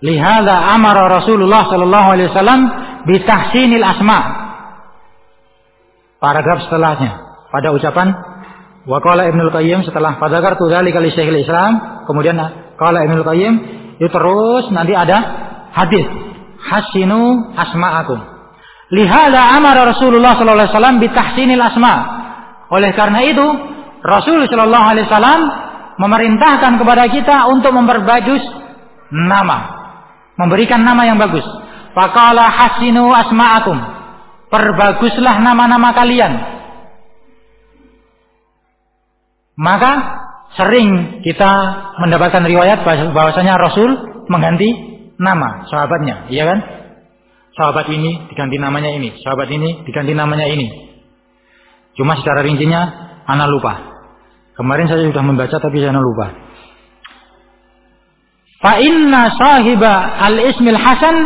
Lihada amara Rasulullah sallallahu alaihi wasallam bitahsinil asma. Paragraf setelahnya pada ucapan Waqala Ibnu Qayyim setelah fadzakartu dzalika li Syekhul Islam, kemudian qala Ibnu Qayyim, itu terus nanti ada hadis hasinu asma'akum. Lihada amara Rasulullah sallallahu alaihi wasallam bitahsinil asma. Oleh karena itu, Rasul sallallahu alaihi wasallam memerintahkan kepada kita untuk memperbagus nama, memberikan nama yang bagus. Faqala hasinu asma'akum. Perbaguslah nama-nama kalian. Maka sering kita mendapatkan riwayat bahwasanya Rasul mengganti nama sahabatnya, iya kan? Sahabat ini diganti namanya ini, sahabat ini diganti namanya ini. Cuma secara rincinya anak lupa. Kemarin saya sudah membaca tapi saya lupa. Fa inna sahiba al ismil hasan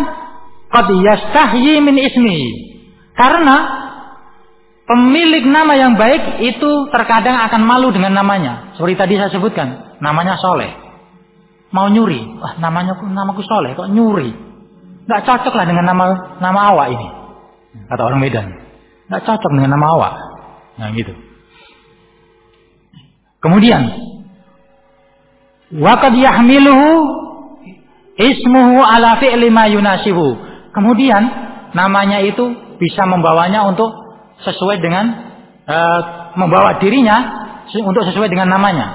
qad yastahyi min ismi. Karena pemilik nama yang baik itu terkadang akan malu dengan namanya. Seperti tadi saya sebutkan, namanya Soleh. Mau nyuri, wah namanya namaku Soleh kok nyuri. Gak cocok lah dengan nama nama awak ini. Kata orang Medan. Gak cocok dengan nama awak. Nah gitu. Kemudian waqad yahmiluhu ismuhu ala fi'li ma. Kemudian namanya itu bisa membawanya untuk sesuai dengan uh, membawa dirinya untuk sesuai dengan namanya.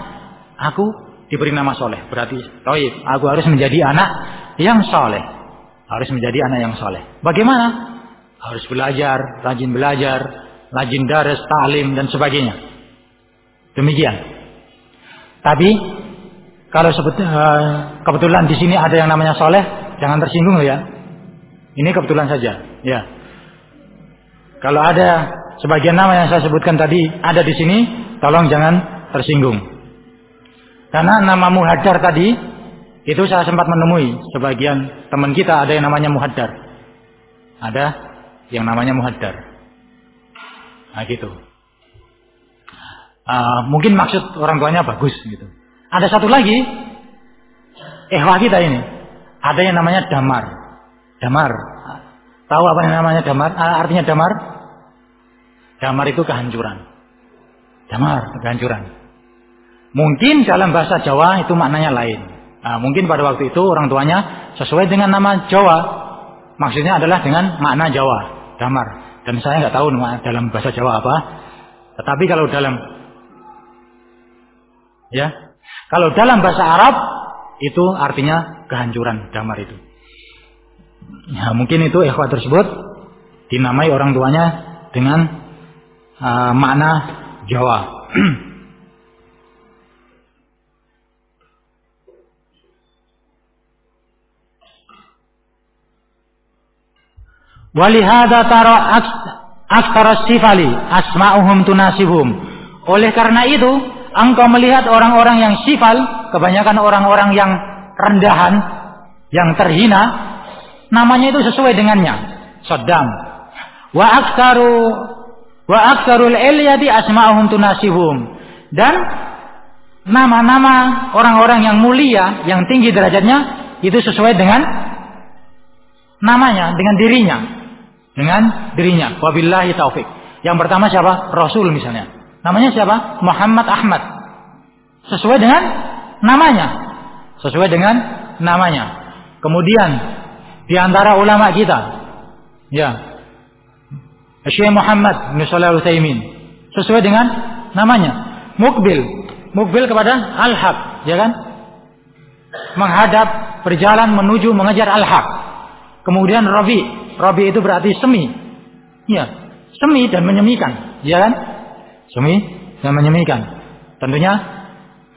Aku diberi nama soleh. Berarti, toib, aku harus menjadi anak yang soleh. Harus menjadi anak yang soleh. Bagaimana? Harus belajar, rajin belajar, rajin daras, ta'lim, dan sebagainya. Demikian. Tapi kalau sebut, uh, kebetulan di sini ada yang namanya soleh, jangan tersinggung ya. Ini kebetulan saja, ya. Kalau ada sebagian nama yang saya sebutkan tadi ada di sini, tolong jangan tersinggung. Karena nama muhadar tadi itu saya sempat menemui sebagian teman kita ada yang namanya muhadar. Ada yang namanya muhadar. Nah gitu. Uh, mungkin maksud orang tuanya bagus gitu. Ada satu lagi, ehwah kita ini, ada yang namanya damar. Damar. Tahu apa yang namanya damar? Uh, artinya damar? Damar itu kehancuran. Damar, kehancuran. Mungkin dalam bahasa Jawa itu maknanya lain. Nah, mungkin pada waktu itu orang tuanya sesuai dengan nama Jawa. Maksudnya adalah dengan makna Jawa, damar. Dan saya nggak tahu dalam bahasa Jawa apa. Tetapi kalau dalam Ya. Kalau dalam bahasa Arab itu artinya kehancuran damar itu. Ya, mungkin itu ikhwah tersebut dinamai orang tuanya dengan uh, makna Jawa. Walihada taro aktar sifali asma'uhum tunasibhum. Oleh karena itu, engkau melihat orang-orang yang sifal, kebanyakan orang-orang yang rendahan, yang terhina, namanya itu sesuai dengannya. Saddam. Wa aktaru wa aktarul ilyati asma'uhum tunasibhum. Dan nama-nama orang-orang yang mulia, yang tinggi derajatnya, itu sesuai dengan namanya, dengan dirinya dengan dirinya. Wabillahi taufik. Yang pertama siapa? Rasul misalnya. Namanya siapa? Muhammad Ahmad. Sesuai dengan namanya. Sesuai dengan namanya. Kemudian di antara ulama kita, ya, Syekh Muhammad bin Shalih Al-Utsaimin. Sesuai dengan namanya. Mukbil, mukbil kepada al-haq, ya kan? Menghadap, berjalan menuju mengejar al-haq. Kemudian Rabi, Rabi itu berarti semi. Ya, semi dan menyemikan, ya kan? Semi dan menyemikan. Tentunya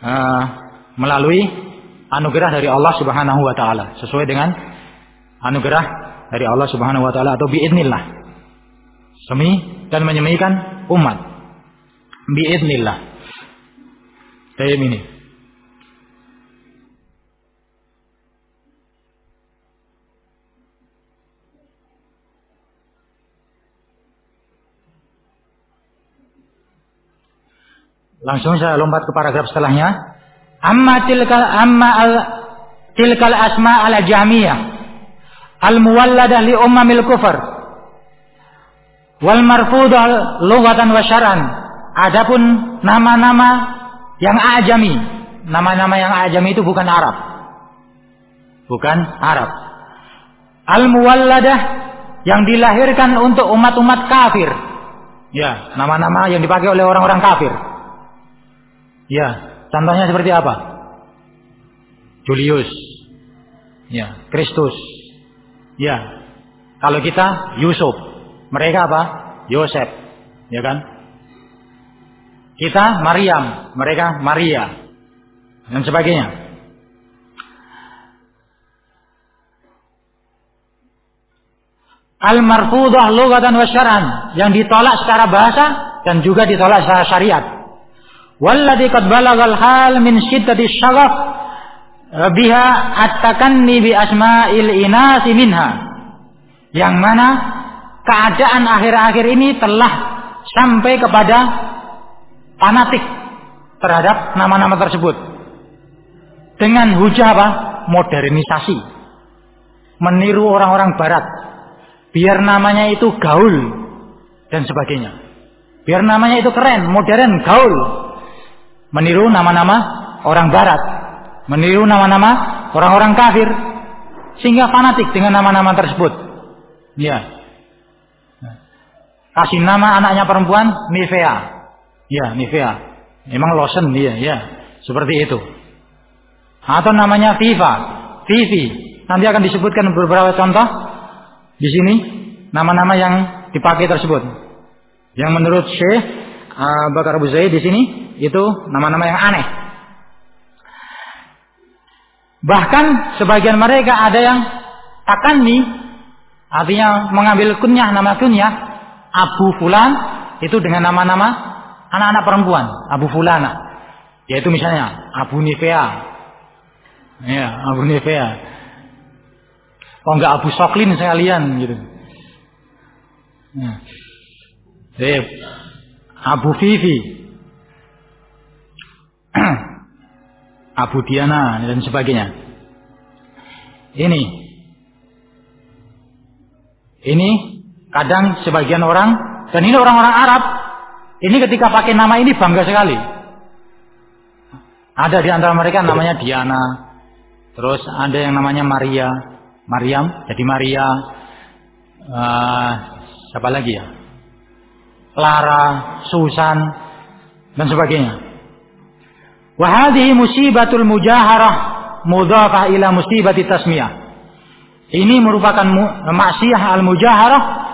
uh, melalui anugerah dari Allah Subhanahu wa taala, sesuai dengan anugerah dari Allah Subhanahu wa taala atau biidnillah. Semi dan menyemikan umat. Biidnillah. Kayak ini. Langsung saya lompat ke paragraf setelahnya. Amma tilkal amma al tilkal asma ala jamiyah al muwalladah li ummamil kufar wal marfudah lughatan wa syar'an. Adapun nama-nama yang ajami, nama-nama yang ajami itu bukan Arab. Bukan Arab. Al muwalladah yang dilahirkan untuk umat-umat kafir. Ya, nama-nama yang dipakai oleh orang-orang kafir. Ya, contohnya seperti apa? Julius. Ya, Kristus. Ya. Kalau kita Yusuf, mereka apa? Yosef. Ya kan? Kita Maryam, mereka Maria. Dan sebagainya. Al-marfudah lugatan wa syar'an yang ditolak secara bahasa dan juga ditolak secara syariat. Walladhi qad balagal hal min syiddati syagaf biha at-takanni bi asma'il inasi minha. Yang mana keadaan akhir-akhir ini telah sampai kepada fanatik terhadap nama-nama tersebut. Dengan hujah apa? Modernisasi. Meniru orang-orang barat. Biar namanya itu gaul dan sebagainya. Biar namanya itu keren, modern, gaul meniru nama-nama orang barat, meniru nama-nama orang-orang kafir sehingga fanatik dengan nama-nama tersebut. Ya. Kasih nama anaknya perempuan Nivea. Ya, Nivea. Memang lotion dia, ya. Seperti itu. Atau namanya Viva, Vivi. Nanti akan disebutkan beberapa contoh di sini nama-nama yang dipakai tersebut. Yang menurut Syekh uh, Bakar Abu Zaid di sini itu nama-nama yang aneh. Bahkan sebagian mereka ada yang takanni artinya mengambil kunyah nama kunyah Abu Fulan itu dengan nama-nama anak-anak perempuan. Abu Fulana yaitu misalnya Abu Nivea ya Abu Nivea oh enggak Abu Soklin sekalian gitu. Ya. Abu Vivi Abu Diana dan sebagainya. Ini. Ini kadang sebagian orang dan ini orang-orang Arab ini ketika pakai nama ini bangga sekali. Ada di antara mereka namanya Diana, terus ada yang namanya Maria, Maryam, jadi Maria, uh, siapa lagi ya? Lara, Susan, dan sebagainya. Wahadihi musibatul mujaharah mudhafah ila musibati tasmiyah. Ini merupakan maksiyah al-mujaharah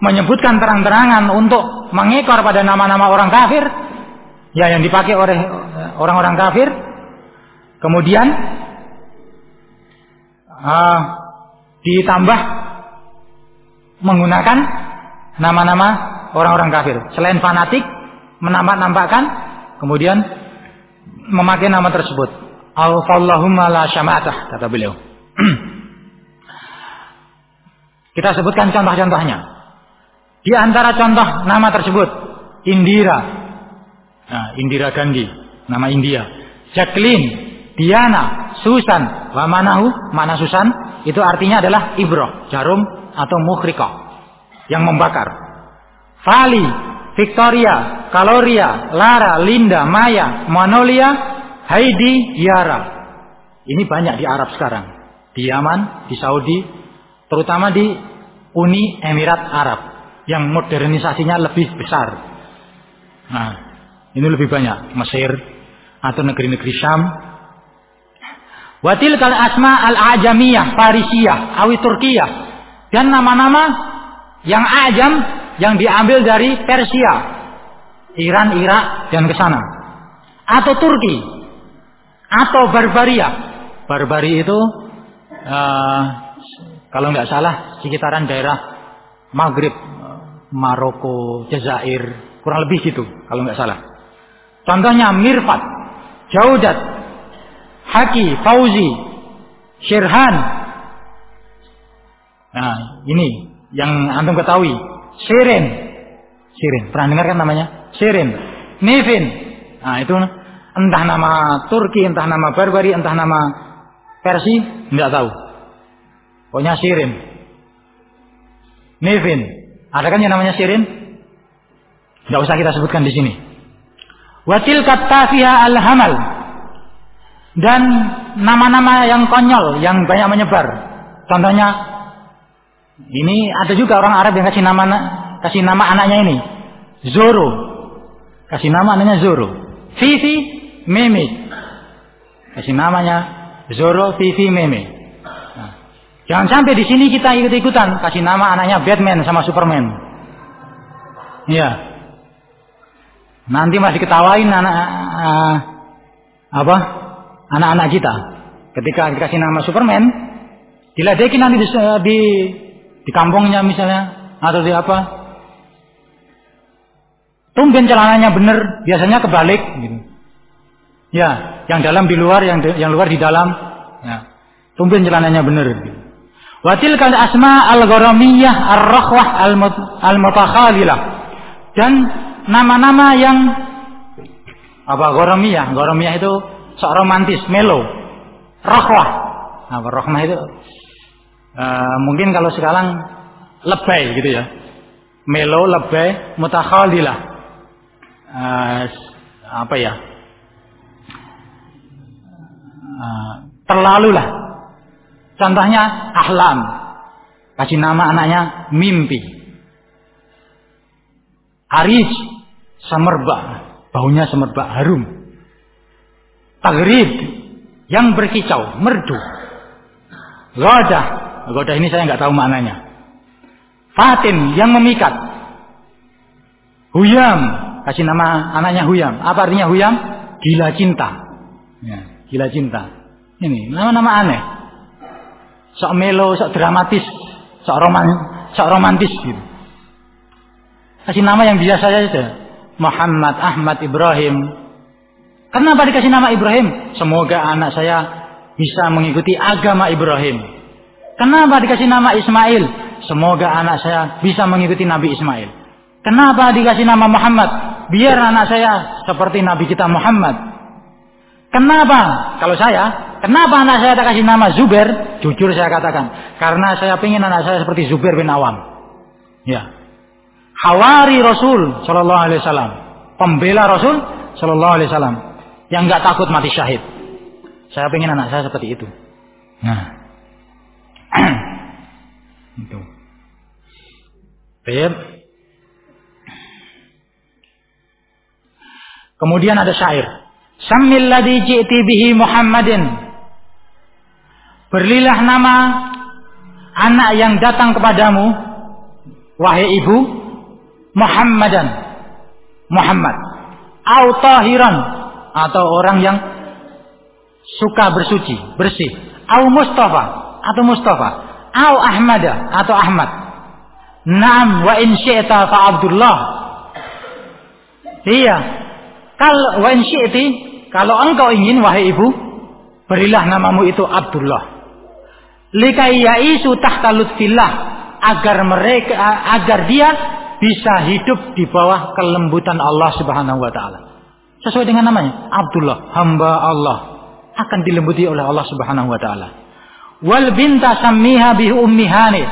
menyebutkan terang-terangan untuk mengekor pada nama-nama orang kafir ya yang dipakai oleh orang-orang kafir. Kemudian uh, ditambah menggunakan nama-nama orang-orang kafir. Selain fanatik menambah-nambahkan kemudian memakai nama tersebut. Allahumma la syamatah kata beliau. Kita sebutkan contoh-contohnya di antara contoh nama tersebut Indira. Nah, Indira Gandhi nama India. Jacqueline Diana Susan. Wa manahu? Mana Susan? Itu artinya adalah ibroh jarum atau mukhrikah yang membakar. Fali Victoria, Kaloria, Lara, Linda, Maya, Manolia, Heidi, Yara. Ini banyak di Arab sekarang. Di Yaman, di Saudi, terutama di Uni Emirat Arab yang modernisasinya lebih besar. Nah, ini lebih banyak Mesir atau negeri-negeri Syam. Watil kal asma al ajamiyah, Parisiyah, awi Turkiyah dan nama-nama yang ajam yang diambil dari Persia, Iran, Irak dan ke sana. Atau Turki atau Barbaria. Barbari itu uh, kalau nggak salah sekitaran daerah Maghrib, Maroko, Jazair, kurang lebih gitu kalau nggak salah. Contohnya Mirfat, Jaudat, Haki, Fauzi, Syirhan. Nah, ini yang antum ketahui Sirin. Sirin. Pernah dengar kan namanya? Sirin. Nevin. Nah itu entah nama Turki, entah nama Barbari, entah nama Persi, nggak tahu. Pokoknya Sirin. Nevin. Ada kan yang namanya Sirin? Nggak usah kita sebutkan di sini. Watil katafiha al-hamal. Dan nama-nama yang konyol, yang banyak menyebar. Contohnya ini ada juga orang Arab yang kasih nama kasih nama anaknya ini Zoro. Kasih nama anaknya Zoro. Vivi Meme. Kasih namanya Zoro Vivi Meme. Jangan sampai di sini kita ikut-ikutan kasih nama anaknya Batman sama Superman. Iya. Nanti masih ketawain anak uh, apa? Anak-anak kita. Ketika dikasih nama Superman, diledekin nanti di, di di kampungnya misalnya atau di apa tumben celananya benar biasanya kebalik gitu ya yang dalam di luar yang yang luar di dalam ya tumben celananya benar gitu. Watil kal asma al gharamiyah ar rahwah al mutakhalilah dan nama-nama yang apa gharamiyah gharamiyah itu sok romantis melo rahwah apa rahmah itu Uh, mungkin kalau sekarang lebay gitu ya. Melo, lebay, mutakhalilah. Uh, apa ya? Uh, terlalu lah. Contohnya ahlam. Kasih nama anaknya mimpi. Aris, semerbak. Baunya semerbak harum. Tagrib, yang berkicau, merdu. Ghadah, Goda ini saya nggak tahu maknanya. Fatin yang memikat. Huyam, kasih nama anaknya Huyam. Apa artinya Huyam? Gila cinta. Ya, gila cinta. Ini nama-nama aneh. Sok melo, sok dramatis, sok roman, sok romantis gitu. Kasih nama yang biasa saja. Muhammad, Ahmad, Ibrahim. Kenapa dikasih nama Ibrahim? Semoga anak saya bisa mengikuti agama Ibrahim. Kenapa dikasih nama Ismail? Semoga anak saya bisa mengikuti Nabi Ismail. Kenapa dikasih nama Muhammad? Biar anak saya seperti Nabi kita Muhammad. Kenapa? Kalau saya, kenapa anak saya tak kasih nama Zubair? Jujur saya katakan, karena saya ingin anak saya seperti Zubair bin Awam. Ya. Hawari Rasul Shallallahu Alaihi Wasallam, pembela Rasul Shallallahu Alaihi Wasallam, yang nggak takut mati syahid. Saya ingin anak saya seperti itu. Nah, itu. Baik. Kemudian ada syair. Sammil ladzi ji'ti bihi Muhammadin. Berilah nama anak yang datang kepadamu wahai ibu Muhammadan. Muhammad. Au tahiran atau orang yang suka bersuci, bersih. Au Mustafa atau Mustafa. Au Ahmada atau Ahmad. Naam wa in syi'ta fa Abdullah. Iya. Kalau kalau engkau ingin wahai ibu, berilah namamu itu Abdullah. Likai yaisu tahta lutfillah agar mereka agar dia bisa hidup di bawah kelembutan Allah Subhanahu wa taala. Sesuai dengan namanya, Abdullah, hamba Allah akan dilembuti oleh Allah Subhanahu wa taala. Wal binta sammiha bi ummihani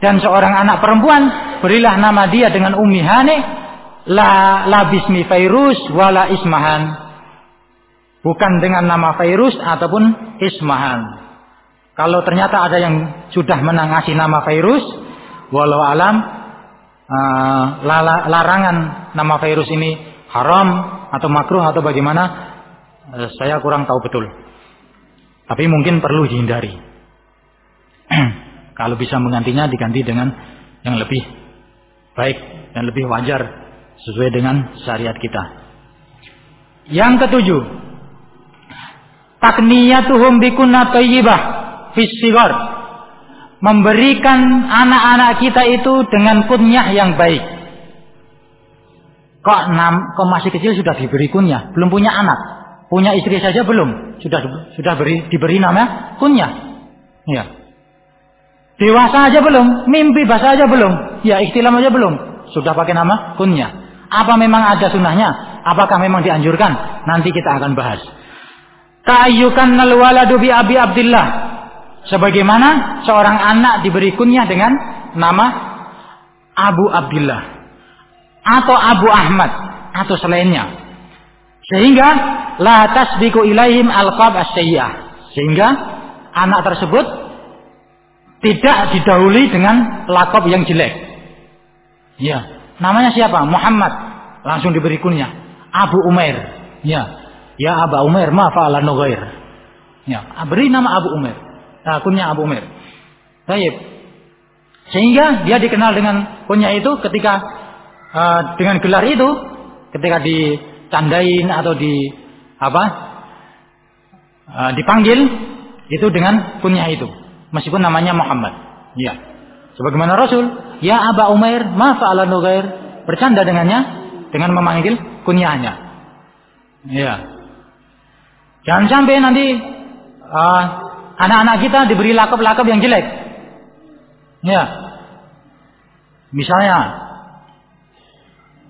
dan seorang anak perempuan berilah nama dia dengan ummihani la la bismi Fairus wala Ismahan. Bukan dengan nama Fairus ataupun Ismahan. Kalau ternyata ada yang sudah menangasi nama Fairus, walau alam uh, larangan nama Fairus ini haram atau makruh atau bagaimana, uh, saya kurang tahu betul. Tapi mungkin perlu dihindari. Kalau bisa menggantinya diganti dengan yang lebih baik dan lebih wajar sesuai dengan syariat kita. Yang ketujuh, takniyatuhum bikunna thayyibah fisigar. Memberikan anak-anak kita itu dengan kunyah yang baik. Kok, nam, kok masih kecil sudah diberi kunyah, belum punya anak. Punya istri saja belum? Sudah sudah beri, diberi nama kunyah. Ya. Dewasa aja belum? Mimpi bahasa aja belum? Ya, ikhtilam aja belum? Sudah pakai nama kunyah. Apa memang ada sunnahnya? Apakah memang dianjurkan? Nanti kita akan bahas. Kayukan waladu bi Abi Abdullah. Sebagaimana seorang anak diberi kunyah dengan nama Abu Abdullah atau Abu Ahmad atau selainnya. Sehingga la tasbiku ilaihim alqab as-sayyi'ah. Sehingga anak tersebut tidak didahului dengan lakop yang jelek. Ya, namanya siapa? Muhammad. Langsung diberi kunyah. Abu Umair. Ya. Ya Abu Umair ma fa'ala nughair. Ya, beri nama Abu Umair. Nah, kunyah Abu Umair. Baik. Sehingga dia dikenal dengan kunyah itu ketika uh, dengan gelar itu ketika di ditandain atau di apa uh, dipanggil itu dengan kunyah itu meskipun namanya Muhammad ya sebagaimana Rasul ya Aba Umair ma fa'ala Nugair bercanda dengannya dengan memanggil kunyahnya ya jangan sampai nanti uh, anak-anak kita diberi lakap-lakap yang jelek ya misalnya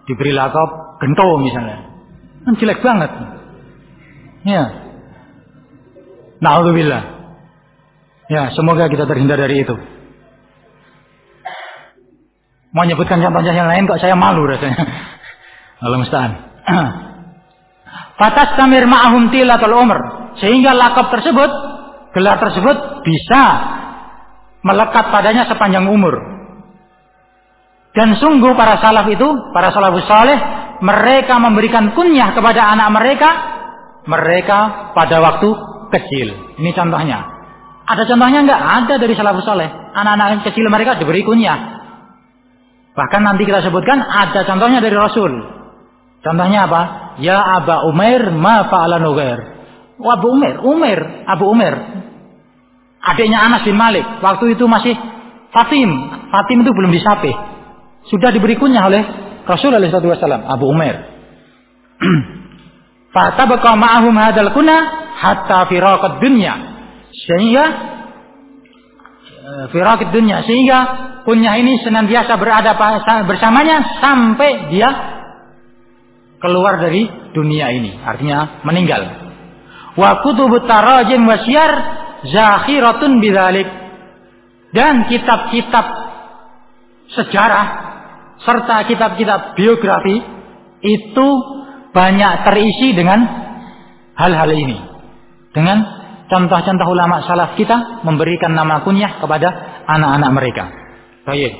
diberi lakap gento misalnya Kan jelek banget. Ya. Na'udzubillah. Ya, semoga kita terhindar dari itu. Mau nyebutkan contohnya yang lain kok saya malu rasanya. Allah musta'an. Fatas tamir ma'ahum tilatul umr. Sehingga lakop tersebut, gelar tersebut bisa melekat padanya sepanjang umur. Dan sungguh para salaf itu, para salafus saleh mereka memberikan kunyah kepada anak mereka, mereka pada waktu kecil. Ini contohnya. Ada contohnya enggak? Ada dari salafus soleh. Anak-anak kecil mereka diberi kunyah. Bahkan nanti kita sebutkan ada contohnya dari Rasul. Contohnya apa? Ya Aba Umair ma fa'ala Nugair. Oh, Abu Umair, Umair, Abu Umair. Adiknya Anas bin Malik. Waktu itu masih Fatim. Fatim itu belum disape. Sudah diberi kunyah oleh Rasulullah SAW, Abu Umair. Fatabqa ma'ahum hadal kuna hatta firaqat dunya. Sehingga eh, firaqat dunya sehingga kunyah ini senantiasa berada bersamanya sampai dia keluar dari dunia ini, artinya meninggal. Wa kutubut tarajim wasyar zakhiratun bidzalik. Dan kitab-kitab sejarah serta kitab-kitab biografi itu banyak terisi dengan hal-hal ini. Dengan contoh-contoh ulama salaf kita memberikan nama kunyah kepada anak-anak mereka. Baik.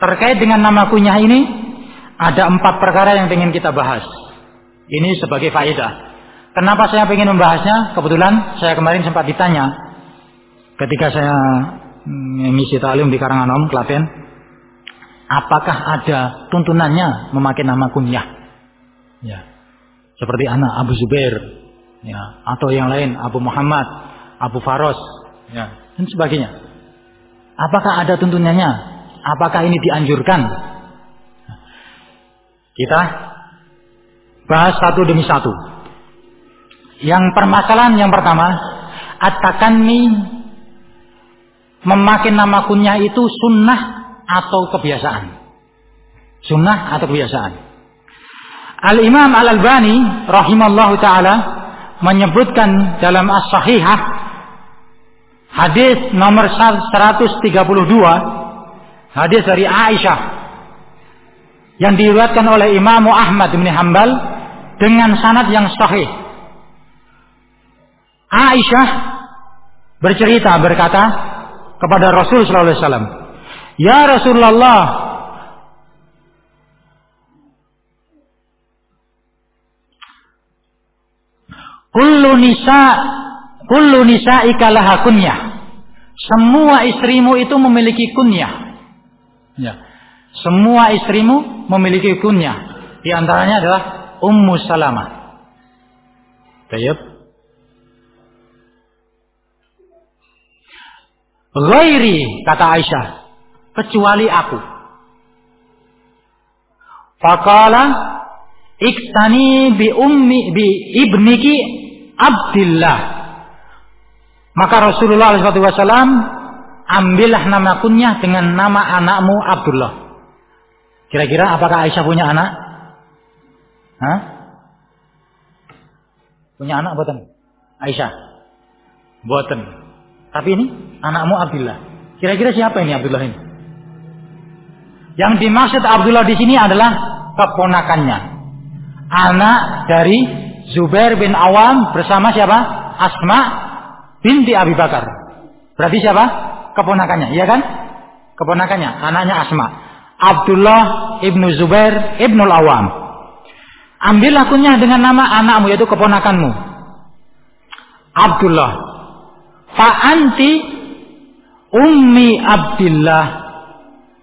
Terkait dengan nama kunyah ini ada empat perkara yang ingin kita bahas. Ini sebagai faedah. Kenapa saya ingin membahasnya? Kebetulan saya kemarin sempat ditanya ketika saya mengisi talim di Karanganom, Klaten, apakah ada tuntunannya memakai nama kunyah? Ya. Seperti anak Abu Zubair, ya, atau yang lain Abu Muhammad, Abu Faros, ya, dan sebagainya. Apakah ada tuntunannya? Apakah ini dianjurkan? Kita bahas satu demi satu. Yang permasalahan yang pertama, atakanni memakai nama kunyah itu sunnah atau kebiasaan. Sunnah atau kebiasaan. Al-Imam Al-Albani rahimallahu taala menyebutkan dalam As-Sahihah hadis nomor 132 hadis dari Aisyah yang diriwayatkan oleh Imam Ahmad bin Hambal dengan sanad yang sahih Aisyah bercerita berkata kepada Rasul sallallahu alaihi wasallam, "Ya Rasulullah, kullu nisa kullu nisa'ika laha kunyah." Semua istrimu itu memiliki kunyah. Ya. Semua istrimu memiliki kunyah. Di antaranya adalah Ummu Salamah. Baik. Ghairi kata Aisyah kecuali aku. Fakala iktani bi ummi bi ibniki Abdillah. Maka Rasulullah SAW ambillah nama kunyah dengan nama anakmu Abdullah. Kira-kira apakah Aisyah punya anak? Hah? Punya anak buatan? Aisyah? Buatan. Tapi ini anakmu Abdullah. Kira-kira siapa ini Abdullah ini? Yang dimaksud Abdullah di sini adalah keponakannya. Anak dari Zubair bin Awam bersama siapa? Asma binti Abi Bakar. Berarti siapa? Keponakannya, iya kan? Keponakannya, anaknya Asma. Abdullah ibnu Zubair ibnul Awam. Ambillah kunyah dengan nama anakmu yaitu keponakanmu. Abdullah Fa'anti ummi Abdillah.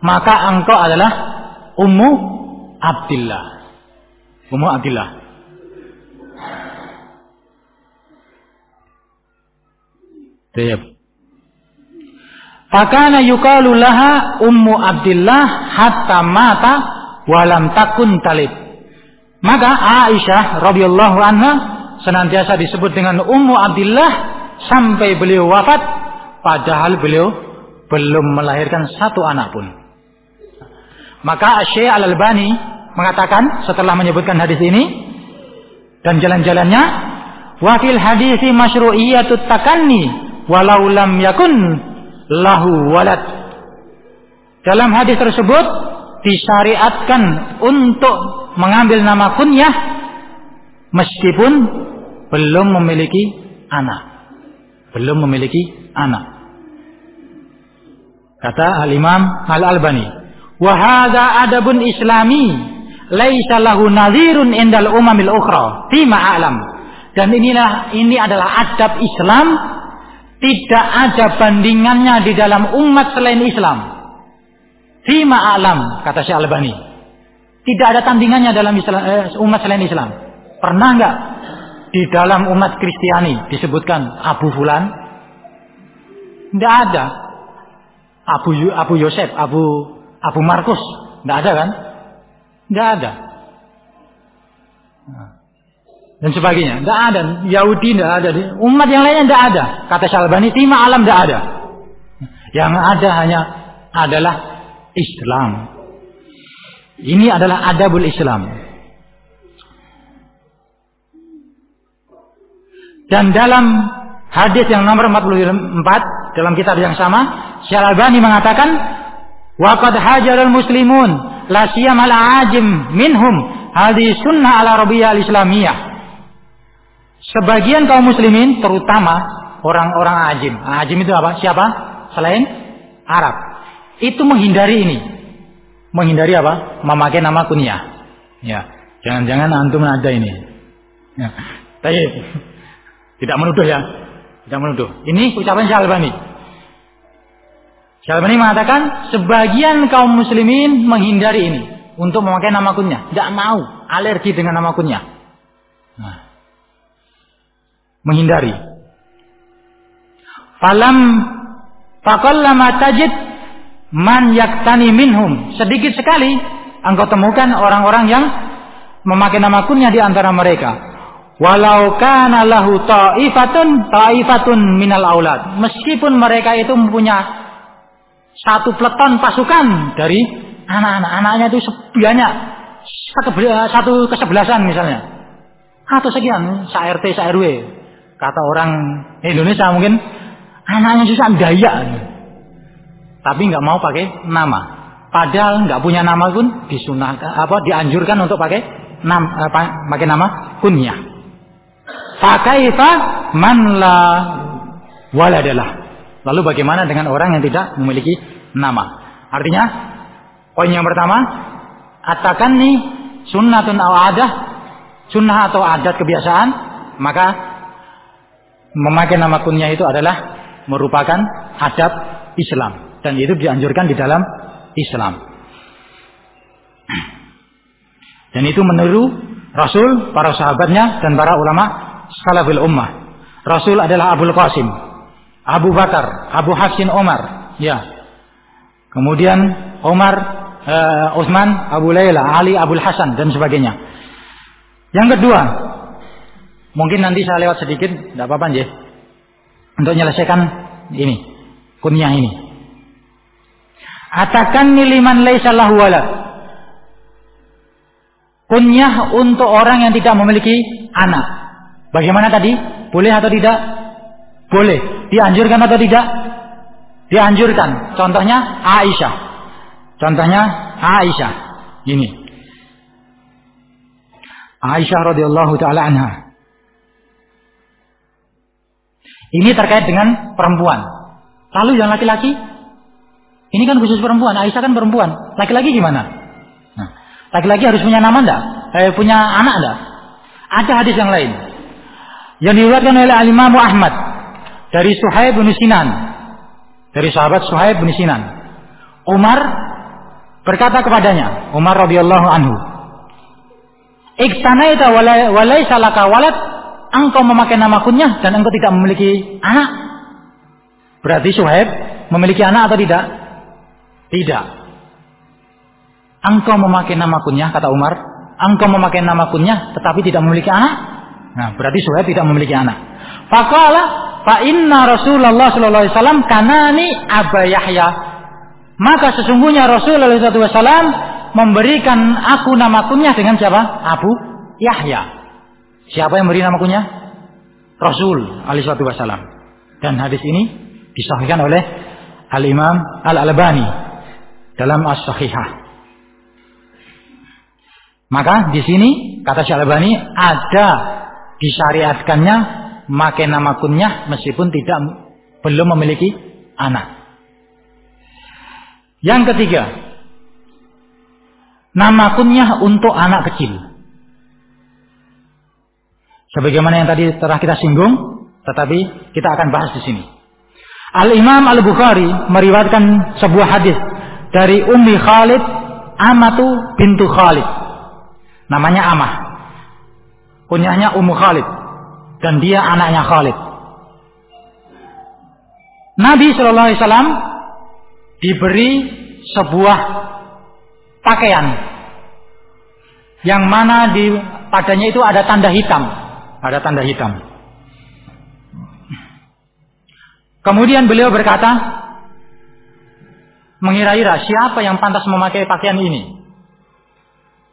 Maka engkau adalah ummu Abdillah. Ummu Abdillah. Tayyib. Fakana yukalu laha ummu Abdillah hatta mata walam takun talib. Maka Aisyah radhiyallahu anha senantiasa disebut dengan Ummu Abdillah sampai beliau wafat padahal beliau belum melahirkan satu anak pun. Maka Syekh Al-Albani mengatakan setelah menyebutkan hadis ini dan jalan-jalannya wa fil hadisi masyru'iyatut takanni walau lam yakun lahu walad. Dalam hadis tersebut disyariatkan untuk mengambil nama kunyah meskipun belum memiliki anak belum memiliki anak. Kata Al-Imam Al-Albani, "Wa hadza adabun islami laisa lahu nadhirun indal umamil ukhra fi ma'alam." Dan inilah ini adalah adab Islam tidak ada bandingannya di dalam umat selain Islam. Fi ma'alam kata Syekh Al-Albani. Tidak ada tandingannya dalam Islam, eh, umat selain Islam. Pernah enggak di dalam umat Kristiani disebutkan Abu Fulan? Tidak ada. Abu Abu Yosef, Abu Abu Markus, tidak ada kan? Tidak ada. Dan sebagainya, tidak ada. Yahudi tidak ada. Umat yang lainnya tidak ada. Kata Syalbani, timah alam tidak ada. Yang ada hanya adalah Islam. Ini adalah adabul Islam. Dan dalam hadis yang nomor 44 dalam kitab yang sama, Syalbani mengatakan, "Waqad hajaral muslimun la siyamal ajim minhum hadhi sunnah ala rabbiyah al-islamiyah." Sebagian kaum muslimin terutama orang-orang ajim. Ajim itu apa? Siapa? Selain Arab. Itu menghindari ini. Menghindari apa? Memakai nama kunyah. Ya. Jangan-jangan antum ada ini. Ya. Tapi tidak menuduh ya. Tidak menuduh. Ini ucapan Syalbani. Syalbani mengatakan sebagian kaum muslimin menghindari ini untuk memakai nama kunyah. Tidak mau alergi dengan nama kunyah. Nah. Menghindari. Falam faqallama tajid man yaktani minhum. Sedikit sekali engkau temukan orang-orang yang memakai nama kunyah di antara mereka. Walau kana lahu ta'ifatun ta'ifatun minal aulad. Meskipun mereka itu mempunyai satu peleton pasukan dari anak-anak. Anaknya itu banyak satu kesebelasan misalnya. Atau sekian, sa-RT, sa-RW. Kata orang Indonesia mungkin anaknya susah daya. Tapi nggak mau pakai nama. Padahal nggak punya nama pun disunahkan apa dianjurkan untuk pakai nama apa, pakai nama kunyah. Fakaifa man la waladalah. Lalu bagaimana dengan orang yang tidak memiliki nama? Artinya, poin yang pertama, atakan nih sunnatun atau adah, sunnah atau adat kebiasaan, maka memakai nama kunyah itu adalah merupakan adab Islam dan itu dianjurkan di dalam Islam. Dan itu meniru Rasul, para sahabatnya dan para ulama salafil ummah. Rasul adalah Abu Qasim, Abu Bakar, Abu Hafsin Omar, ya. Kemudian Omar, uh, Abu Laila, Ali, Abu Hasan dan sebagainya. Yang kedua, mungkin nanti saya lewat sedikit, tidak apa-apa ya. Untuk menyelesaikan ini, kunyah ini. Atakan niliman laisa. Kunyah untuk orang yang tidak memiliki anak. Bagaimana tadi? Boleh atau tidak? Boleh. Dianjurkan atau tidak? Dianjurkan. Contohnya Aisyah. Contohnya Aisyah. Ini. Aisyah radhiyallahu taala anha. Ini terkait dengan perempuan. Lalu yang laki-laki? Ini kan khusus perempuan. Aisyah kan perempuan. Laki-laki gimana? Nah, laki-laki harus punya nama enggak? Eh, punya anak enggak? Ada hadis yang lain yang diriwayatkan oleh Al-Imam Ahmad dari Suhaib bin Sinan dari sahabat Suhaib bin Sinan Umar berkata kepadanya Umar radhiyallahu anhu Iktanaita walai salaka walad engkau memakai nama kunyah dan engkau tidak memiliki anak berarti Suhaib memiliki anak atau tidak tidak engkau memakai nama kunyah kata Umar engkau memakai nama kunyah tetapi tidak memiliki anak Nah, berarti Suhaib tidak memiliki anak. Faqala fa inna Rasulullah sallallahu alaihi wasallam kanani Aba Yahya. Maka sesungguhnya Rasulullah sallallahu alaihi wasallam memberikan aku nama kunyah dengan siapa? Abu Yahya. Siapa yang memberi nama kunyah? Rasul alaihi wasallam. Dan hadis ini disahihkan oleh Al-Imam Al-Albani dalam As-Sahihah. Maka di sini kata Syalbani ada disyariatkannya memakai nama kunyah meskipun tidak belum memiliki anak. Yang ketiga, nama kunyah untuk anak kecil. Sebagaimana yang tadi telah kita singgung, tetapi kita akan bahas di sini. Al Imam Al Bukhari meriwayatkan sebuah hadis dari Ummi Khalid Amatu bintu Khalid. Namanya Amah kunyahnya Ummu Khalid dan dia anaknya Khalid. Nabi Shallallahu Alaihi Wasallam diberi sebuah pakaian yang mana di padanya itu ada tanda hitam, ada tanda hitam. Kemudian beliau berkata, mengira-ira siapa yang pantas memakai pakaian ini.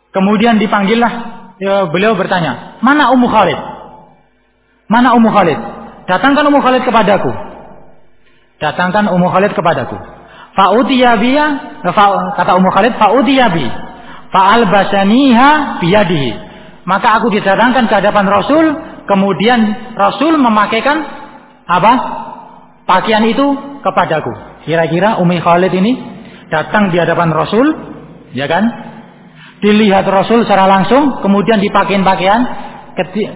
Kemudian dipanggillah ya, beliau bertanya, mana Ummu Khalid? Mana Ummu Khalid? Datangkan Ummu Khalid kepadaku. Datangkan Ummu Khalid kepadaku. Fa'utiya biya, fa, kata Ummu Khalid, fa'utiya bi. Fa'albasaniha biyadihi. Maka aku didatangkan ke hadapan Rasul, kemudian Rasul memakaikan apa? Pakaian itu kepadaku. Kira-kira Ummi Khalid ini datang di hadapan Rasul, ya kan? dilihat Rasul secara langsung, kemudian dipakai pakaian,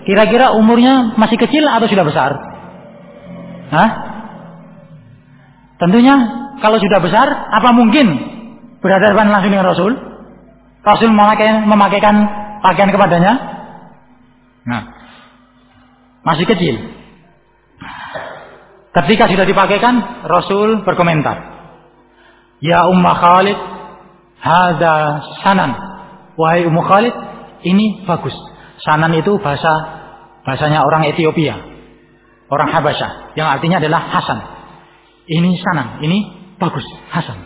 kira-kira umurnya masih kecil atau sudah besar? Hah? Tentunya kalau sudah besar, apa mungkin berhadapan langsung dengan Rasul? Rasul memakai, memakaikan pakaian kepadanya? Nah, masih kecil. Ketika sudah dipakaikan, Rasul berkomentar, Ya Ummah Khalid, hada sanan. Wahai Ummu Khalid, ini bagus. Sanan itu bahasa bahasanya orang Ethiopia, orang Habasyah, yang artinya adalah Hasan. Ini sanan, ini bagus, Hasan.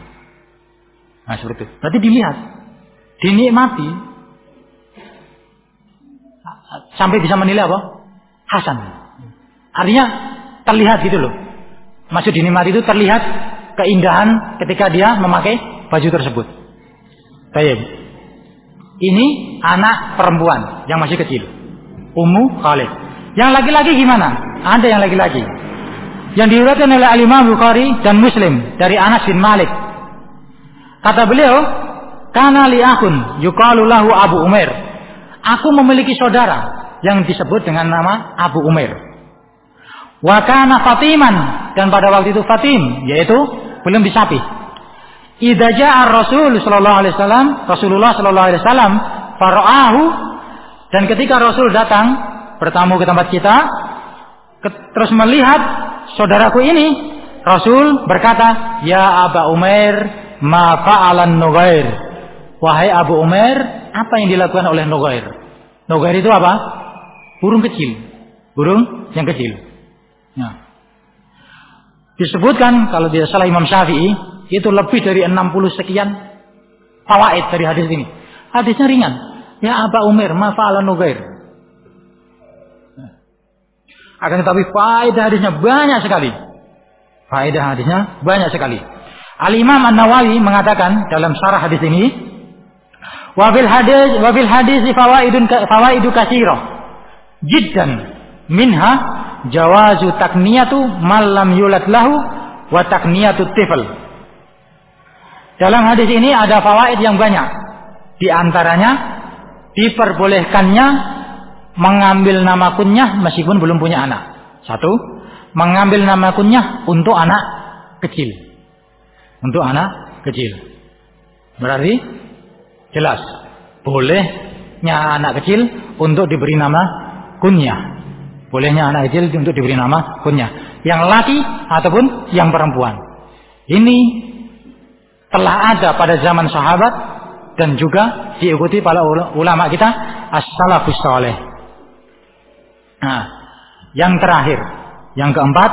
Nah seperti itu. Berarti dilihat, dinikmati, sampai bisa menilai apa? Hasan. Artinya terlihat gitu loh. Maksud dinikmati itu terlihat keindahan ketika dia memakai baju tersebut. Baik. Ini anak perempuan yang masih kecil. Ummu Khalid. Yang laki-laki gimana? Ada yang laki-laki. Yang diriwayatkan oleh Al-Imam Bukhari dan Muslim dari Anas bin Malik. Kata beliau, "Kana li akun yuqalu lahu Abu Umair." Aku memiliki saudara yang disebut dengan nama Abu Umair. Wa kana Fatiman dan pada waktu itu Fatim yaitu belum disapi. Idza ja'a Rasul sallallahu alaihi wasallam, Rasulullah sallallahu alaihi wasallam faraahu dan ketika Rasul datang bertamu ke tempat kita terus melihat saudaraku ini Rasul berkata, "Ya Aba Umair, ma fa'alan Nugair?" Wahai Abu Umair, apa yang dilakukan oleh Nugair? Nugair itu apa? Burung kecil. Burung yang kecil. Nah. Disebutkan kalau tidak salah Imam Syafi'i itu lebih dari 60 sekian fawaid dari hadis ini. Hadisnya ringan. Ya Aba Umar, ma fa'ala. Akan tetapi faedah hadisnya banyak sekali. Faedah hadisnya banyak sekali. Al-Imam An-Nawawi mengatakan dalam syarah hadis ini, wabil hadis wabil hadis fawaidun fawaidu katsira jiddan minha jawazu takniyatu malam yulat lahu wa takniyatu tifl dalam hadis ini ada fawaid yang banyak. Di antaranya diperbolehkannya mengambil nama kunyah meskipun belum punya anak. Satu, mengambil nama kunyah untuk anak kecil. Untuk anak kecil. Berarti jelas bolehnya anak kecil untuk diberi nama kunyah. Bolehnya anak kecil untuk diberi nama kunyah. Yang laki ataupun yang perempuan. Ini telah ada pada zaman sahabat dan juga diikuti para ulama kita as-salafus saleh. Nah, yang terakhir, yang keempat,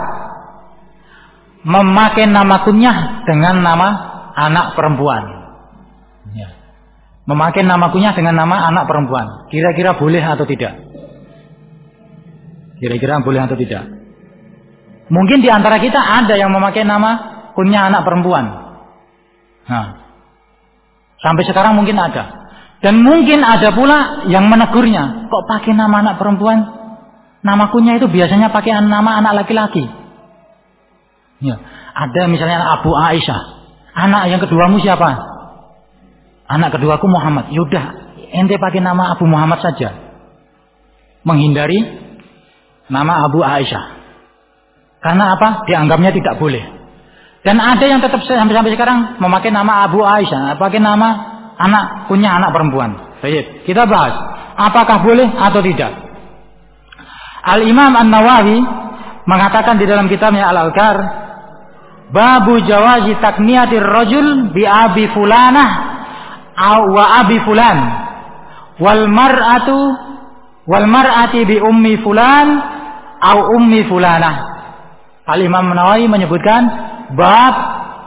memakai nama kunyah dengan nama anak perempuan. Memakai nama kunyah dengan nama anak perempuan. Kira-kira boleh atau tidak? Kira-kira boleh atau tidak? Mungkin di antara kita ada yang memakai nama kunyah anak perempuan. Nah, sampai sekarang mungkin ada. Dan mungkin ada pula yang menegurnya. Kok pakai nama anak perempuan? Nama kunya itu biasanya pakai nama anak laki-laki. Ya, ada misalnya Abu Aisyah. Anak yang keduamu siapa? Anak keduaku Muhammad. Yaudah, ente pakai nama Abu Muhammad saja. Menghindari nama Abu Aisyah. Karena apa? Dianggapnya tidak boleh. Dan ada yang tetap sampai sampai sekarang memakai nama Abu Aisyah, pakai nama anak punya anak perempuan. Baik, kita bahas apakah boleh atau tidak. Al Imam An Nawawi mengatakan di dalam kitabnya Al Alkar, babu jawazi takniyatir rajul bi abi fulanah wa abi fulan wal mar'atu wal mar'ati bi ummi fulan au ummi fulanah. Al Imam Nawawi menyebutkan bab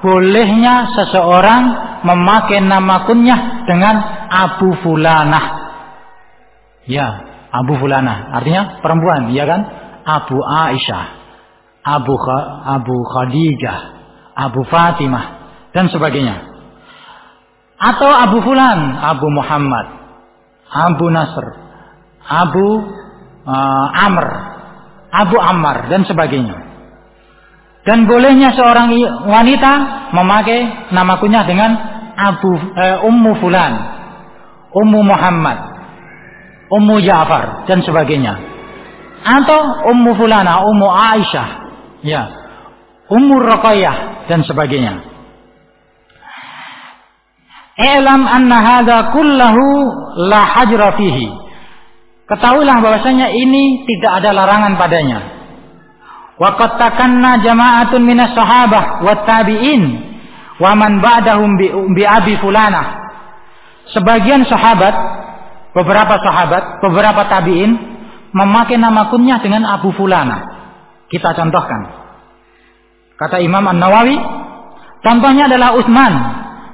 bolehnya seseorang memakai nama kunyah dengan Abu Fulanah. Ya, Abu Fulanah. Artinya perempuan, ya kan? Abu Aisyah, Abu Abu Khadijah, Abu Fatimah dan sebagainya. Atau Abu Fulan, Abu Muhammad, Abu Nasr, Abu uh, Amr, Abu Ammar dan sebagainya. Dan bolehnya seorang wanita memakai nama kunyah dengan Abu eh, Ummu Fulan, Ummu Muhammad. Ummu Ja'far dan sebagainya. Atau Ummu Fulana, Ummu Aisyah, ya. Ummu dan sebagainya. I'lam anna hadha kullahu la hajra fihi. Ketahuilah bahwasanya ini tidak ada larangan padanya. Wa qad takanna jama'atun minas sahabah wat tabi'in wa man ba'dahum bi abi fulana. Sebagian sahabat, beberapa sahabat, beberapa tabi'in memakai nama kunyah dengan Abu Fulana. Kita contohkan. Kata Imam An-Nawawi, contohnya adalah Utsman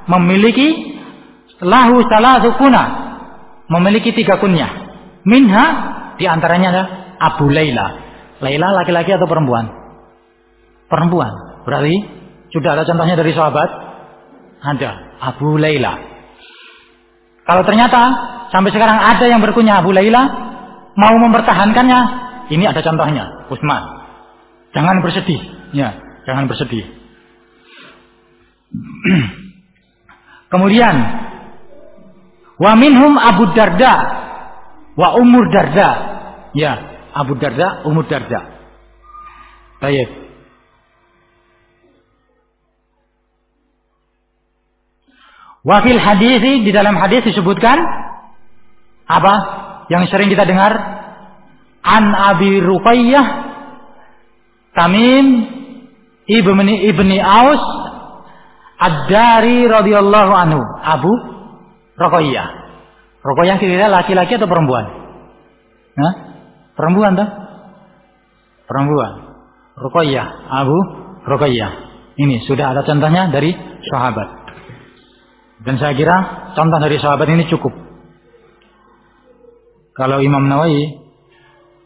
memiliki lahu salatu kuna, memiliki tiga kunyah. Minha di antaranya adalah Abu Laila. Laila laki-laki atau perempuan? Perempuan. Berarti sudah ada contohnya dari sahabat? Ada. Abu Laila. Kalau ternyata sampai sekarang ada yang berkunyah Abu Laila mau mempertahankannya, ini ada contohnya, Utsman. Jangan bersedih, ya, jangan bersedih. Kemudian wa minhum Abu Darda wa Umur Darda. Ya, Abu Darda, Umur Darda. Baik. Wafil hadis di dalam hadis disebutkan apa yang sering kita dengar an Abi Ruqayyah Tamim ibni ibni Aus Ad-Dari radhiyallahu anhu Abu Ruqayyah Ruqayyah kira-kira laki-laki atau perempuan? Hah? Perempuan tuh? Perempuan. Ruqayyah, Abu Ruqayyah. Ini sudah ada contohnya dari sahabat. Dan saya kira contoh dari sahabat ini cukup. Kalau Imam Nawawi,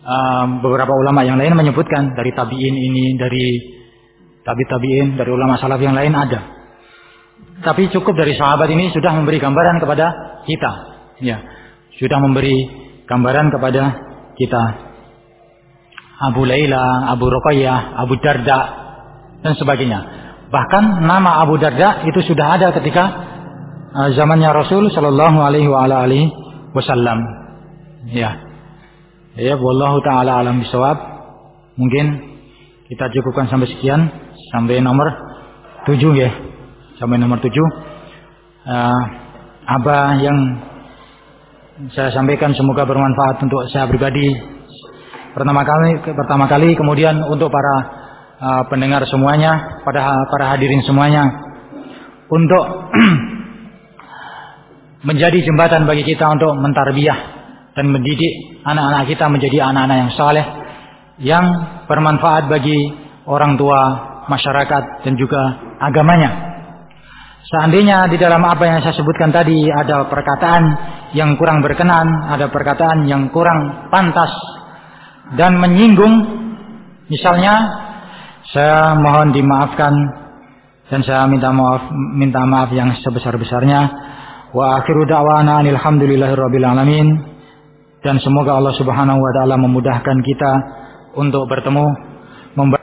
um, beberapa ulama yang lain menyebutkan dari tabiin ini, dari tabi tabiin, dari ulama salaf yang lain ada. Tapi cukup dari sahabat ini sudah memberi gambaran kepada kita. Ya, sudah memberi gambaran kepada kita. Abu Laila, Abu Ruqayyah, Abu Darda, dan sebagainya. Bahkan nama Abu Darda itu sudah ada ketika uh, zamannya Rasul Shallallahu Alaihi Wasallam. Ya, ya, wallahu taala alam bisawab. Mungkin kita cukupkan sampai sekian, sampai nomor tujuh ya, sampai nomor tujuh. Uh, apa yang saya sampaikan semoga bermanfaat untuk saya pribadi pertama kali pertama kali kemudian untuk para uh, pendengar semuanya pada para hadirin semuanya untuk menjadi jembatan bagi kita untuk mentarbiyah dan mendidik anak-anak kita menjadi anak-anak yang saleh yang bermanfaat bagi orang tua, masyarakat dan juga agamanya. Seandainya di dalam apa yang saya sebutkan tadi ada perkataan yang kurang berkenan, ada perkataan yang kurang pantas dan menyinggung, misalnya saya mohon dimaafkan dan saya minta maaf minta maaf yang sebesar-besarnya Wa akhiru da'wana alhamdulillahirabbil alamin. Dan semoga Allah Subhanahu wa taala memudahkan kita untuk bertemu